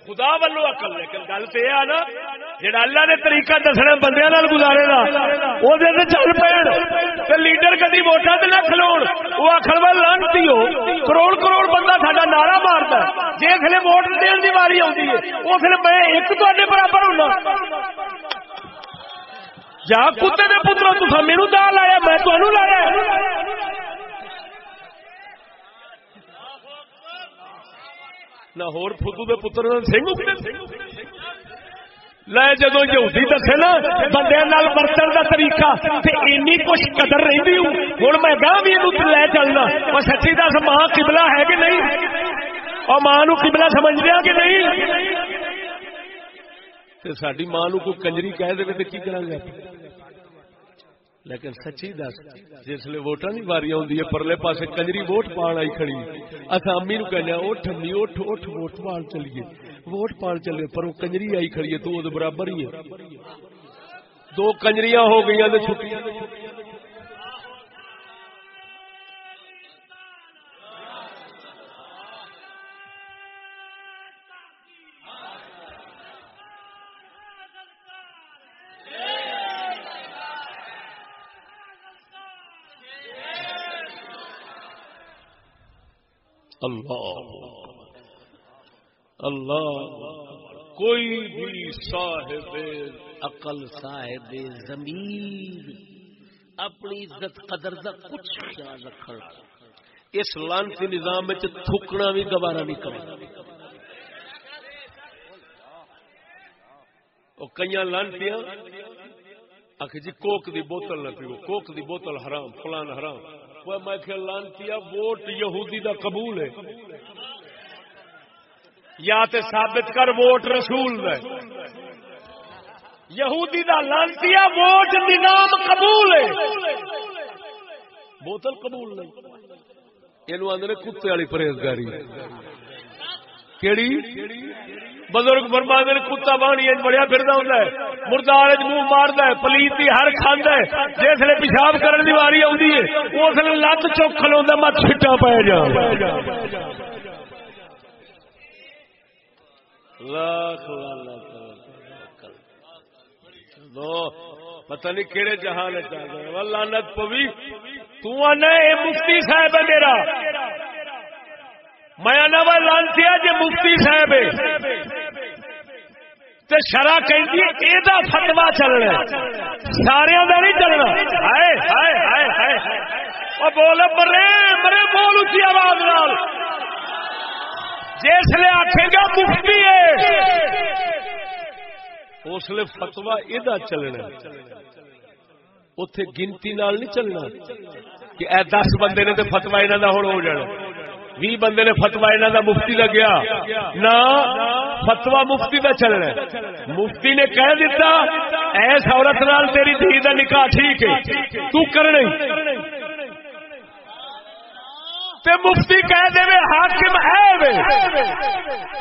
خدا ولو اکل لیکن گل تو یہ نا جہاں اللہ نے طریقہ دسنا بندے گزارے گا وہ چل پے لیڈر کدی ووٹا تو نہ کھلو وہ آخر وال لانتی ہو۔ کروڑ کروڑ بندہ ساڈا نعرا مارتا جس لیے ووٹ دن کی واری آتی ہے اس لیے میں ایک تے برابر ہونا۔ یا کتے کے پتروں تو میرے دا لایا، میں تمہوں لایا۔ نہ ہور فدو دے پتر لے جدو یہودی دسے نا بندے برتن کا طریقہ اینی کچھ قدر رہی ہوں ہوں میں گاہ بھی لے چلنا وہ سچی دس ماں کبلا ہے کہ نہیں اور ماں نو کبلا سمجھ دیا کہ نہیں ساری ماں نو کوئی کنجری کہہ دے تو کی کریں گے لیکن سچی دس جسے ووٹاں کی واری آدھی ہے، پرلے پاس کنجری ووٹ پان آئی کھڑی اصا امی نو کہنے اٹھ امی، اٹھ اٹھ، ووٹ پان چلیے۔ ووٹ پان چلیے پر وہ کنجری آئی کھڑی ہے، تو وہ برابر ہی ہے۔ دو کنجریاں ہو گئی چھٹیاں۔ اللہ. اللہ. کوئی بھی صاحب عقل، صاحب ضمیر اپنی عزت، قدر کا کچھ خیال رکھنا اس لانتی نظام تھکنا بھی گوارا نہیں کرنا. کئی لانتیاں؟ آخ جی کوک دی بوتل نہ پیو، کوک دی بوتل حرام، فلان حرام. وہ میں کہ لانتی ووٹ یہودی دا قبول ہے یا تے ثابت کر ووٹ رسول ہے یہودی دا لانتی ووٹ نظام قبول ہے بوتل قبول نہیں یہ آدھے کتے والی پرہیزگاری کیڑی بزرگ فرما دے کتا بانی بڑیا پھر ہوں مردار منہ مارد پلیت ہر کھاند ہے۔ جس نے پیشاب کرنے کی واری آتی ہے، اس نے لت چوک کھلو مت چھٹا پی جا۔ پتہ نہیں کہڑے جہان چاہ لانت پوی۔ مفتی صاحب ہے میرا۔ میں لانتی جی مفتی صاحب شرح کہ فتوا چلنا سارا کا نہیں چلنا۔ بول، مرے مرے، بول اچھی آواز لال جس لیے آخے گا، مفتی ہے۔ اس لیے فتوا یہ چلنا اتے گنتی نال نہیں چلنا کہ اے دس بندے نے تو فتوا یہاں کا ہوں ہو جانا۔ بھی بندے نے فتوا یہاں کا مفتی کا گیا نہ فتوا مفتی کا چلنا مفتی نے کہہ دیتا ایس عورت نال تیری دھی کا نکاح ٹھیک ہے۔ تو کرنا تے مفتی کہہ دے، حاکم ہے وے۔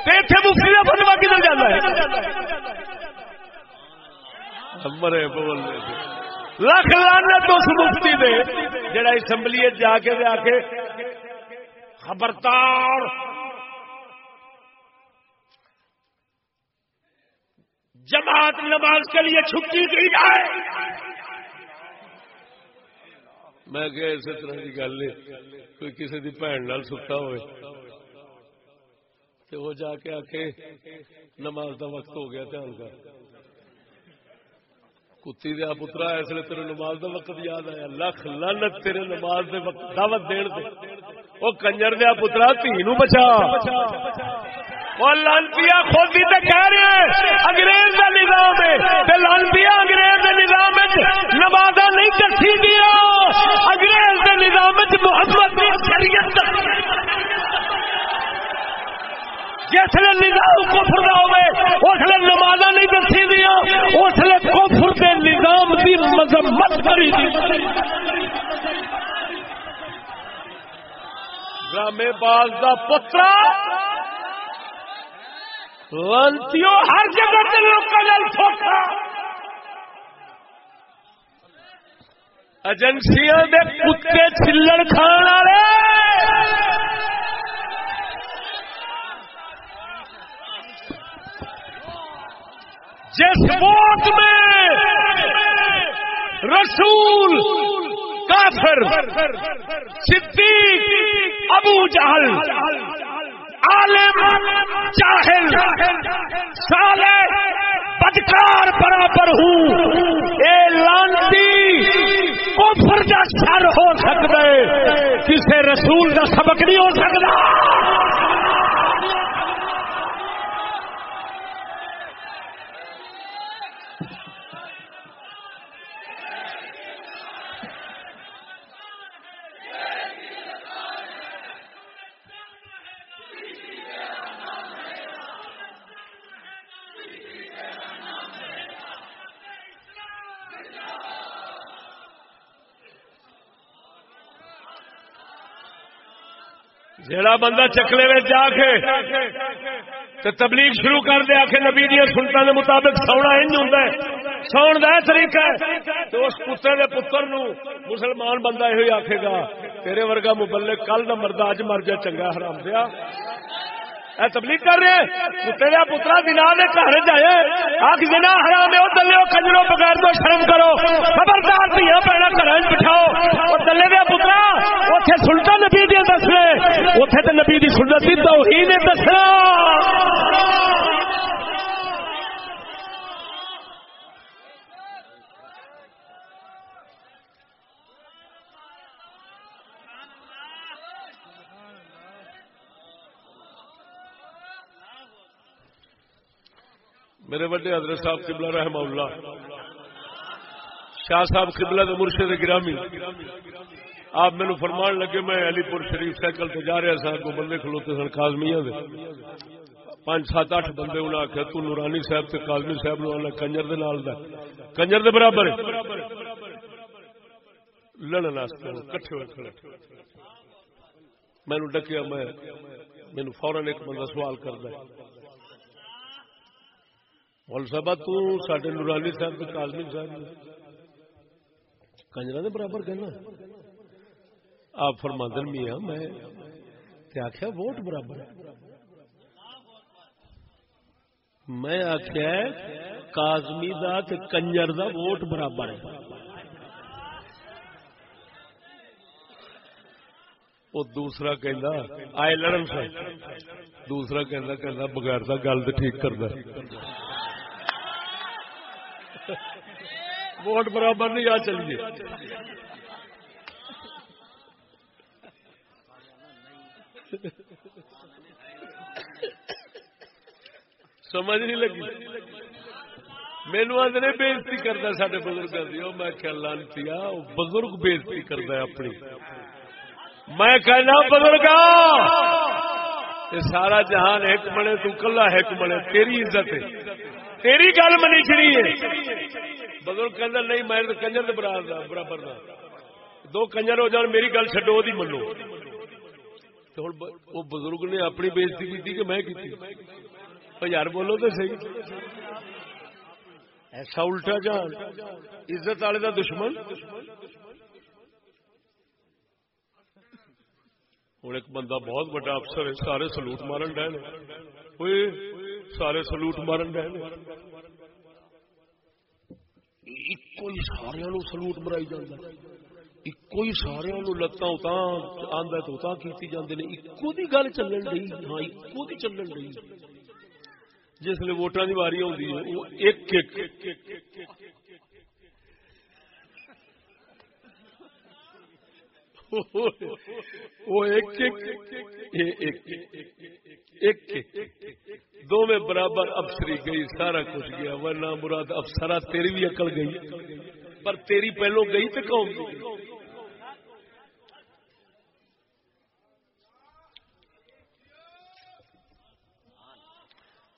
تے ایتھے مفتی کا فتوا کدھر جانا ہے؟ مرے بول لکھ لانا اس مفتی دے، جڑا اسمبلی جا کے آ کے خبردار۔ جماعت نماز کے لیے چھٹی کی جائے۔ میں کہ اسی طرح کی گل نہیں، کوئی کسی کی بھن نال ستا ہوئے۔ تو وہ جا کے آ کے نماز کا وقت ہو گیا، دھیان کا کتی دیا پترا، اس لیے تیرے نماز کا وقت یاد آیا۔ لکھ لانت تیرے نماز دے وقت، دعوت دین دے۔ وہ کنجر دیا پترا، تھی بچا۔ لانپیا خود ہی تو کہہ رہے انگریز کا نظام ہے۔ لانپیا انگریز کے نظام نماز نہیں کسی دیا انگریز کے نظام محمد شریعت جس نے نظام کفر دا ہوے اس نے نماز نہیں دسی دیا اس نے کفر کے نظام کی مذمت کری دی۔ ڈرامے باز کا پترا، لانتیوں ہر جگہ کے لوگوں کا ایجنسیاں دے کتے چلڑ کھان والے۔ جس ووٹ میں رسول کافر، صدیق، ابو جہل، عالم، جاہل، صالح، بدکار برابر ہوں۔ اے لانتی، کفر کا سر ہو سکتا ہے۔ کسی رسول کا سبق نہیں ہو سکتا۔ جڑا بندہ چکلے میں جا کے تبلیغ شروع کر دیا کہ نبی دیا سنتا کے مطابق سونا انج ہوں ساؤن کا طریقہ ہے۔ تو اس کتے کے پتر نو مسلمان بندہ یہ آخے گا، تیرے ورگا مبلک کل نہ مرد اج مر جا چنگا حرام دیا۔ تبلیغ کر رہے ہیں؟ تیرا پترا دنا نے گھر جائے۔ آخ جنا حرام ہے دلے کنجرو بغیر تو شرم کرو۔ خبردار دیا پینا گھر بٹھاؤ۔ اور دلے دیا پترا اتنے سلطا نبی دیا دس اتنے تو نبی دی سنت تو ہی دسنا۔ میرے وڈے حضرت صاحب قبلہ رحمہ اللہ، شاہ صاحب قبلہ دے مرشد گرامی، آپ مینو فرمان لگے میں علی پور شریف سائیکل سے جا رہا سا کو بندے کھلوتے سن کازمیا دے۔ پانچ، سات، اٹھ بندے انہیں آخیا تو نورانی صاحب تے کازمی صاحب نو آنا کنجر دے نال دا کنجر دے برابر لڑن کٹھے ہوئے کھڑے۔ مینو ڈکیا میں مینو فورن ایک بندہ سوال کرتا ہے۔ مول صاحب تے نورانی صاحب تے کازمی صاحب کنجر دے برابر کہنا آپ فرماندن میاں میں آخیا ووٹ برابر میں آخیا کازمی دا تے کنجر دا ووٹ برابر ہے وہ دوسرا کہندا آئے لڑن سے دوسرا کہندا کہندا بغیر دا گل تے ٹھیک کردا ووٹ برابر نہیں، آ چلیے۔ سمجھ نہیں لگی۔ مینو آدھے بےزتی کرتا سارے بزرگ میں خیال لانتی بزرگ بےزتی کرتا اپنی۔ میں کہنا بزرگ سارا جہان ایک بنے، تو کلا ایک بنے، تیری عزت ہے۔ تیری گل منی چڑی ہے۔ بزرگ کہ نہیں، میں کنجر برابر دو کنجر ہو جان، میری گل چڈو وہ منو۔ وہ بزرگ نے اپنی بےزتی کی کہ میں کی یار بولو تو صحیح۔ ایسا الٹا جان، عزت والے کا دشمن۔ ہوں ایک بندہ بہت بڑا افسر ہے، سارے سلوٹ مارن ڈے سارے سلوٹ مارن ڈے ایک سارا سلوٹ مرائی جانا ایکو ہی سارے لتاں آدھا تو کی جاندے نے ایکو دی گل چلن رہی ہاں ایکو دی چلن رہی جس لیے ووٹاں دی واری ہوندی ہے وہ ایک ایک وہ ایک دو میں برابر افسری گئی، سارا کچھ گیا، ورنہ مراد افسرا تیری بھی عقل گئی۔ پر تیری پہلو گئی تو کون؟ گئی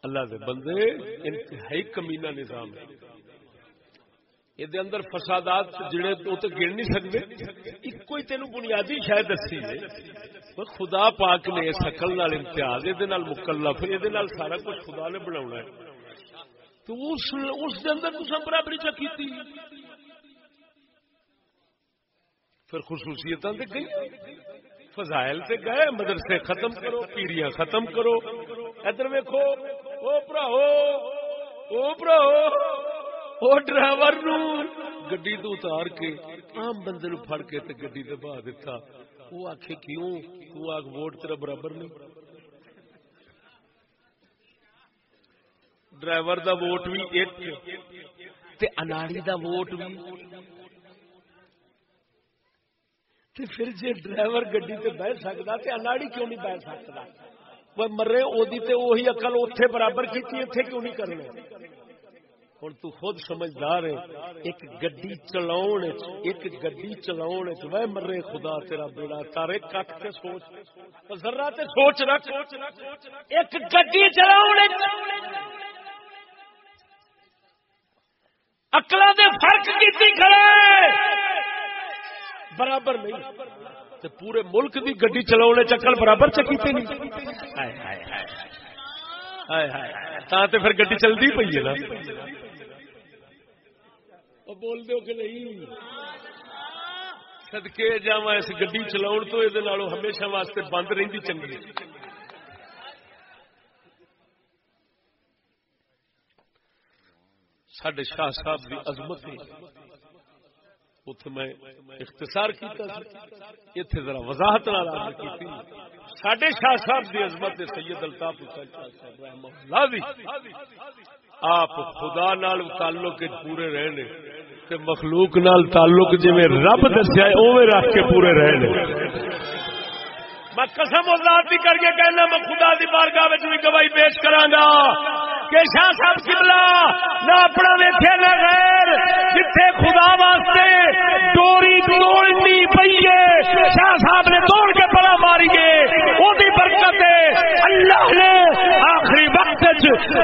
اللہ دے بندے، انتہائی کمینہ نظام ہے۔ یہ اندر فسادات جڑے تو گن نہیں سکتے ایک کوئی تینوں بنیادی شاید دسی ہے خدا پاک نے اس عقل نال امتیاز یہ مکلف یہ سارا کچھ خدا نے بناونا ہے تو اس اس دے اندر تو برابری چا کیتی پھر خصوصیتاں تے گئی فضائل تے گئے مدرسے ختم کرو پیڑیاں ختم کرو ادھر ویکھو ڈرائیور گڈی تو اتار کے آم بندے نو فڑ کے گڈی تے بہا دیتا وہ آخ کیوں؟ تو آگ ووٹ تیرا برابر نہیں۔ ڈرائیور دا ووٹ بھی ایک۔ تے اناڑی دا ووٹ بھی۔ تے پھر جے ڈرائیور گڈی تے بہ سکتا تے اناڑی کیوں نہیں بہ سکتا وہ مرے وہی اقل اتے برابر کی اتنے کیوں نہیں کرنے ہوں تو خود سمجھدار ہے ایک گڈی چلاؤ ایک گڈی چلاؤ وہ مرے خدا تیرا بیڑا تارے کٹ کے سوچ ذرا تے سوچ رکھ ایک گڈی چلاؤ اکلا دے فرق کی کھڑے برابر نہیں تے پورے ملک دی گڈی چلاونے چکل برابر چکی تے نہیں تا تے پھر گڈی چلدی پئی ہے نا بول دیو کہ نہیں صدکے جاواں اس گڈی چلاون تو اے دے نالوں ہمیشہ واسطے بند رہندی چنگی ساڈے شاہ صاحب دی عظمت میں اختصار کیتا ذرا وضاحت سڈے شاہ صاحب کی عظمت سید الطاف حسین شاہ صاحب رحمہ اللہ آپ خدا نال تعلق پورے رہنے تے مخلوق نال تعلق جی رب دسیا اوے رکھ کے پورے رہنے میں قسم ذات کر کے کہنا، میں خدا دی بارگاہ بھی گواہی پیش کراں گا۔ کہ شاہ صاحب کبلا نہ اپنا ویٹے نہ غیر، جتھے خدا واسطے ڈوری توڑنی پی ہے، شاہ صاحب نے توڑ کے بڑا ماری گے وہ برکت ہے۔ اللہ نے آخری وقت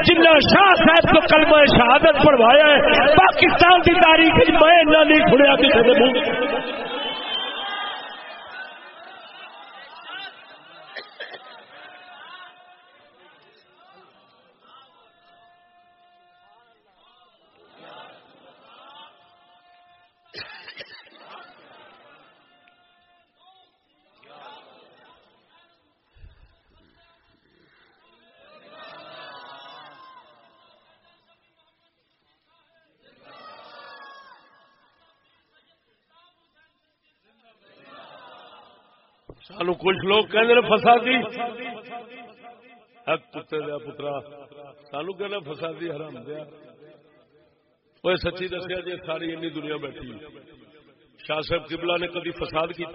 جنہ شاہ صاحب کو کلمہ شہادت پڑھوایا ہے، پاکستان کی تاریخ میں نہ نہیں سنیا کسی نے کچھ لوگ کہ فسادی. حق کتے دیا پترا، سانو کہ فسادی حرام دیا. وہ سچی دسیا جی ساری این دنیا بیٹھی. شاہ صاحب کبلا نے کدی فساد کیا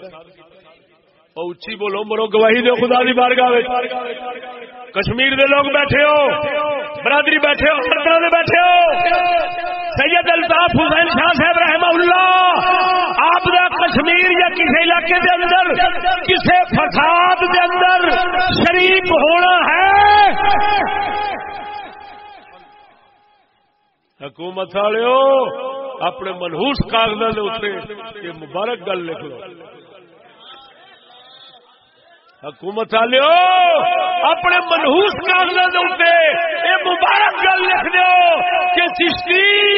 اچھی بولو، مرو گواہی دو خدا دی بارگاہ کشمیر دے لوگ بیٹھے ہو، برادری بیٹھے ہو ہر طرح بیٹھے ہو. سید الطاف حسین شاہ صاحب رحمہ اللہ کشمیر یا کسی علاقے دے اندر کسی فساد دے اندر شریک ہونا ہے۔ حکومت والے اپنے منہوس کاغذ یہ مبارک گل لکھ لو۔ حکومت والے اپنے منہوس کاغذ یہ مبارک گل لکھ دو کہ چشتی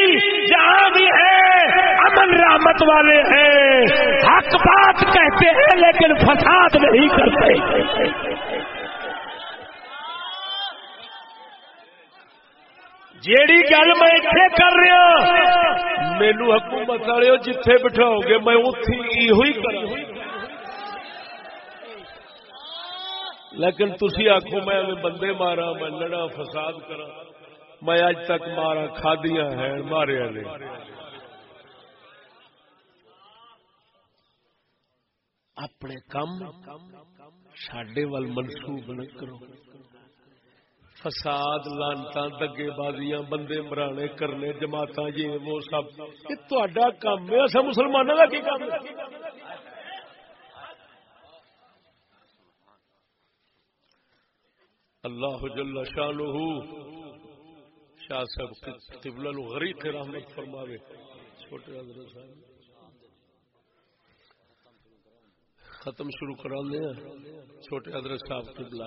امن رحمت والے ہیں۔ حق بات کہتے ہیں لیکن فساد نہیں کرتے۔ جیڑی گل میں اتنے کر رہا، مینو حکومت والے جتھے بٹھاؤ گے، میں اتھی یہ کروں لیکن تھی آخو میں بندے مارا میں لڑا فساد کرا میں اج تک مارا کھادیا ہیں، ماریا نے۔ اپنے کم سڈے وال منسوب نہ کرو۔ فساد لانتا دگے بازیاں بندے مرانے کرنے جماعت یہ وہ سب۔ یہ کام ہے۔ اصل مسلمانوں کا کی کام اللہ جل شانہ، شاہ صاحب، قبلہ غریق رحمت فرماوے۔ چھوٹے حضرت صاحب۔ ختم شروع کرا دیا چھوٹے حضرت صاحب قبلہ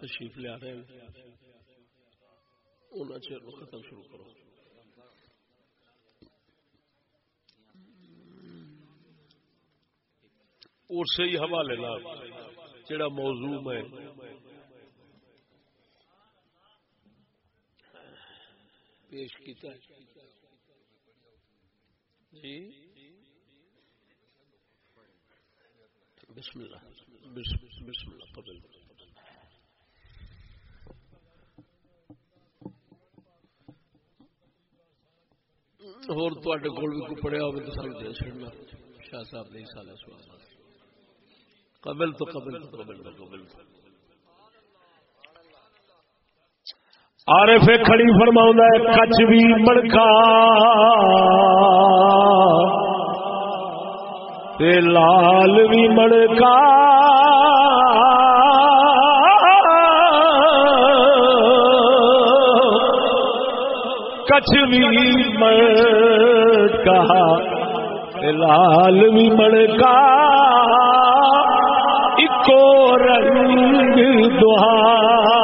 تشریف لے رہے ہیں۔ انہیں چیر ختم شروع کرو۔ اسی ہی حوالے لا جڑا موضوع میں پیش کیتا ہے۔ جی؟ بسم اللہ بسم اللہ قبل اور تے کول بھی کوئی پڑھیا ہوگا تو سب دے چڑنا شاہ صاحب نہیں سال سوال قبل تو قبل تو قبل تو قبل۔ تو آر فے کھڑی فرما کچھ بھی مڑکا۔ لال بھی مڑکا۔ کچھ بھی مڑکا۔ لال بھی مڑکا۔ اکو رنگ دہا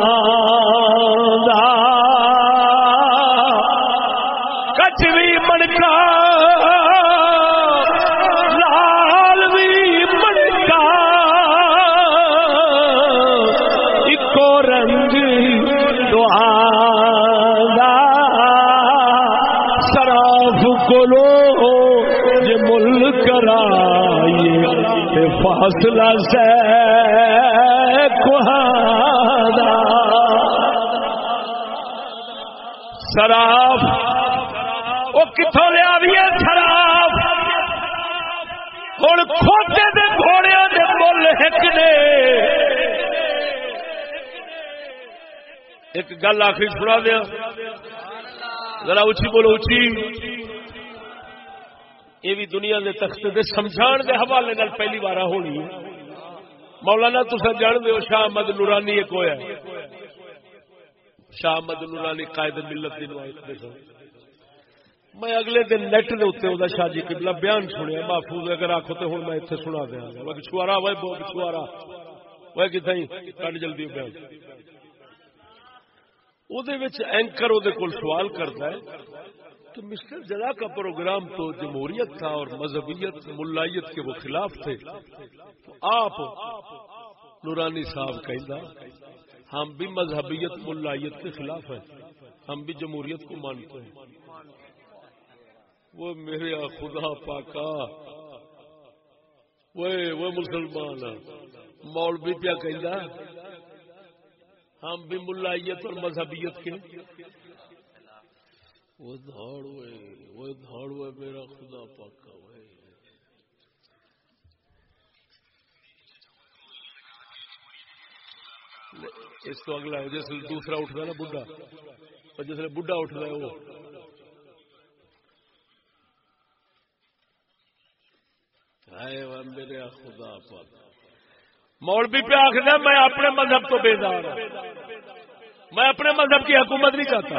حوصلہ سے شراب۔ وہ کتوں لیا بھی ہے شراب؟ ہوں کھوتے دے گھوڑے دے مل ایک نے۔ ایک گل آخری سنا دیا۔ ذرا اچھی بولو اچھی یہ بھی دنیا کے تخت دے سمجھان دے حوالے نال پہلی بار ہونی ہے۔ مولانا تصا جان دو شاہ احمد نورانی ایک ہوا شاہ احمد نورانی قائد ملت دی نوائد میں اگلے دن نیٹ دے اتنے شاہ جی قبلہ بیان سنیا، محفوظ اگر آخو تو ہوں میں اتنے سنا دیا گا وہ چھوارا وہ چھوارا وہ کتنے کٹ جلدی بیان۔ او دے وچ اینکر وہ سوال کرتا ہے کہ مسٹر جلا کا پروگرام تو جمہوریت تھا اور مذہبیت، ملائیت کے وہ خلاف تھے۔ تو آپ نورانی صاحب کہہ ہم بھی مذہبیت، ملائیت کے خلاف ہیں۔ ہم بھی جمہوریت کو مانتے ہیں۔ وہ میرے خدا پاکا، وہ مسلمان مولوی پیا کہ ہم بھی ملائیت اور مذہبیت کے۔ وہ دھاڑ ہوئے، وہ دھاڑ ہوئے، میرا خدا پاکا ہوئے اس تو اگلا ہے، جس دوسرا اٹھتا ہے نا بڈھا، اور جس بڈھا اٹھتا ہے وہ۔ میرے خدا پاک۔ مولوی پہ آخر میں اپنے مذہب تو بیدار ہوں میں اپنے مذہب کی حکومت نہیں چاہتا۔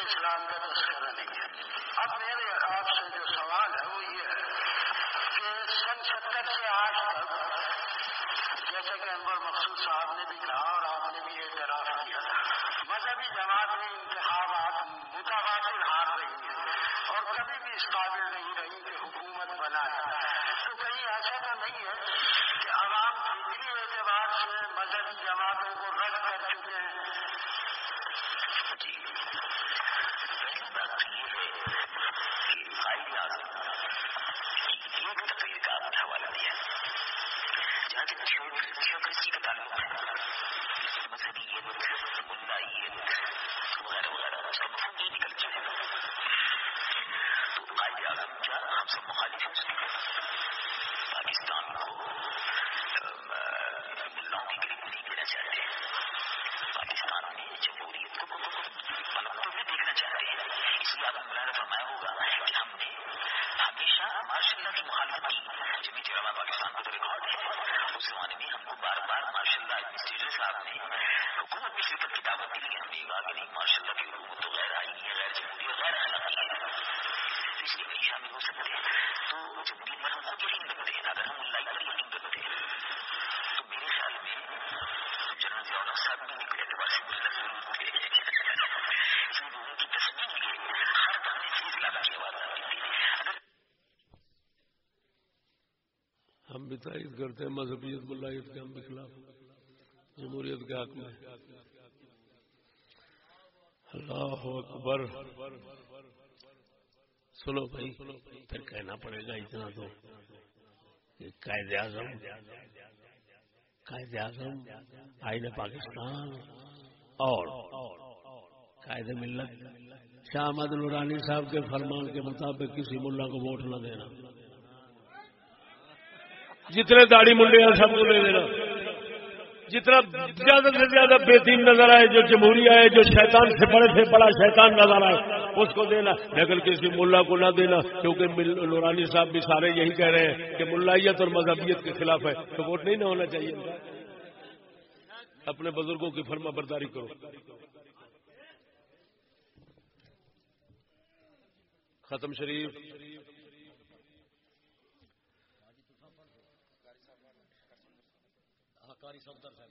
اسلام کا تذکرہ نہیں ہے۔ اب میرے آپ سے جو سوال ہے وہ یہ ہے کہ سن ستر سے آج تک جیسے کہ انور مقصود صاحب نے بھی کہا اور آپ نے بھی اعتراف کیا، مذہبی جماعت میں انتخابات متبادل ہار رہی ہیں اور کبھی بھی اس قابل نہیں رہی کہ حکومت بنائے۔ تو کہیں ایسا تو نہیں ہے کہ عوام فکری اعتبار سے مذہبی جماعتوں کو رد کر چکے ہیں؟ جی۔ ایک تقریر کا حوالہ دیا جہاں تک شوق شوق تعلق تائید کرتے ہیں مذہبیت ملائیت کے ہم کے خلاف۔ جمہوریت کے حق میں۔ اللہ اکبر۔ سنو بھائی پھر کہنا پڑے گا اتنا تو۔ قائد اعظم قائد اعظم آئین پاکستان اور قائد ملت شاہ احمد نورانی صاحب کے فرمان کے مطابق کسی ملا کو ووٹ نہ دینا۔ جتنے داڑھی منڈے ہیں سب کو لے لینا جتنا زیادہ سے زیادہ بے دین نظر آئے، جو جمہوری آئے، جو شیطان سے بڑے سے بڑا شیطان نظر آئے، اس کو دینا۔ لیکن کسی ملا کو نہ دینا، کیونکہ نورانی صاحب بھی سارے یہی کہہ رہے ہیں کہ ملائیت اور مذہبیت کے خلاف ہے، تو ووٹ نہیں نہ ہونا چاہیے۔ اپنے بزرگوں کی فرما برداری کرو۔ ختم شریف۔ سواری صفدر صاحب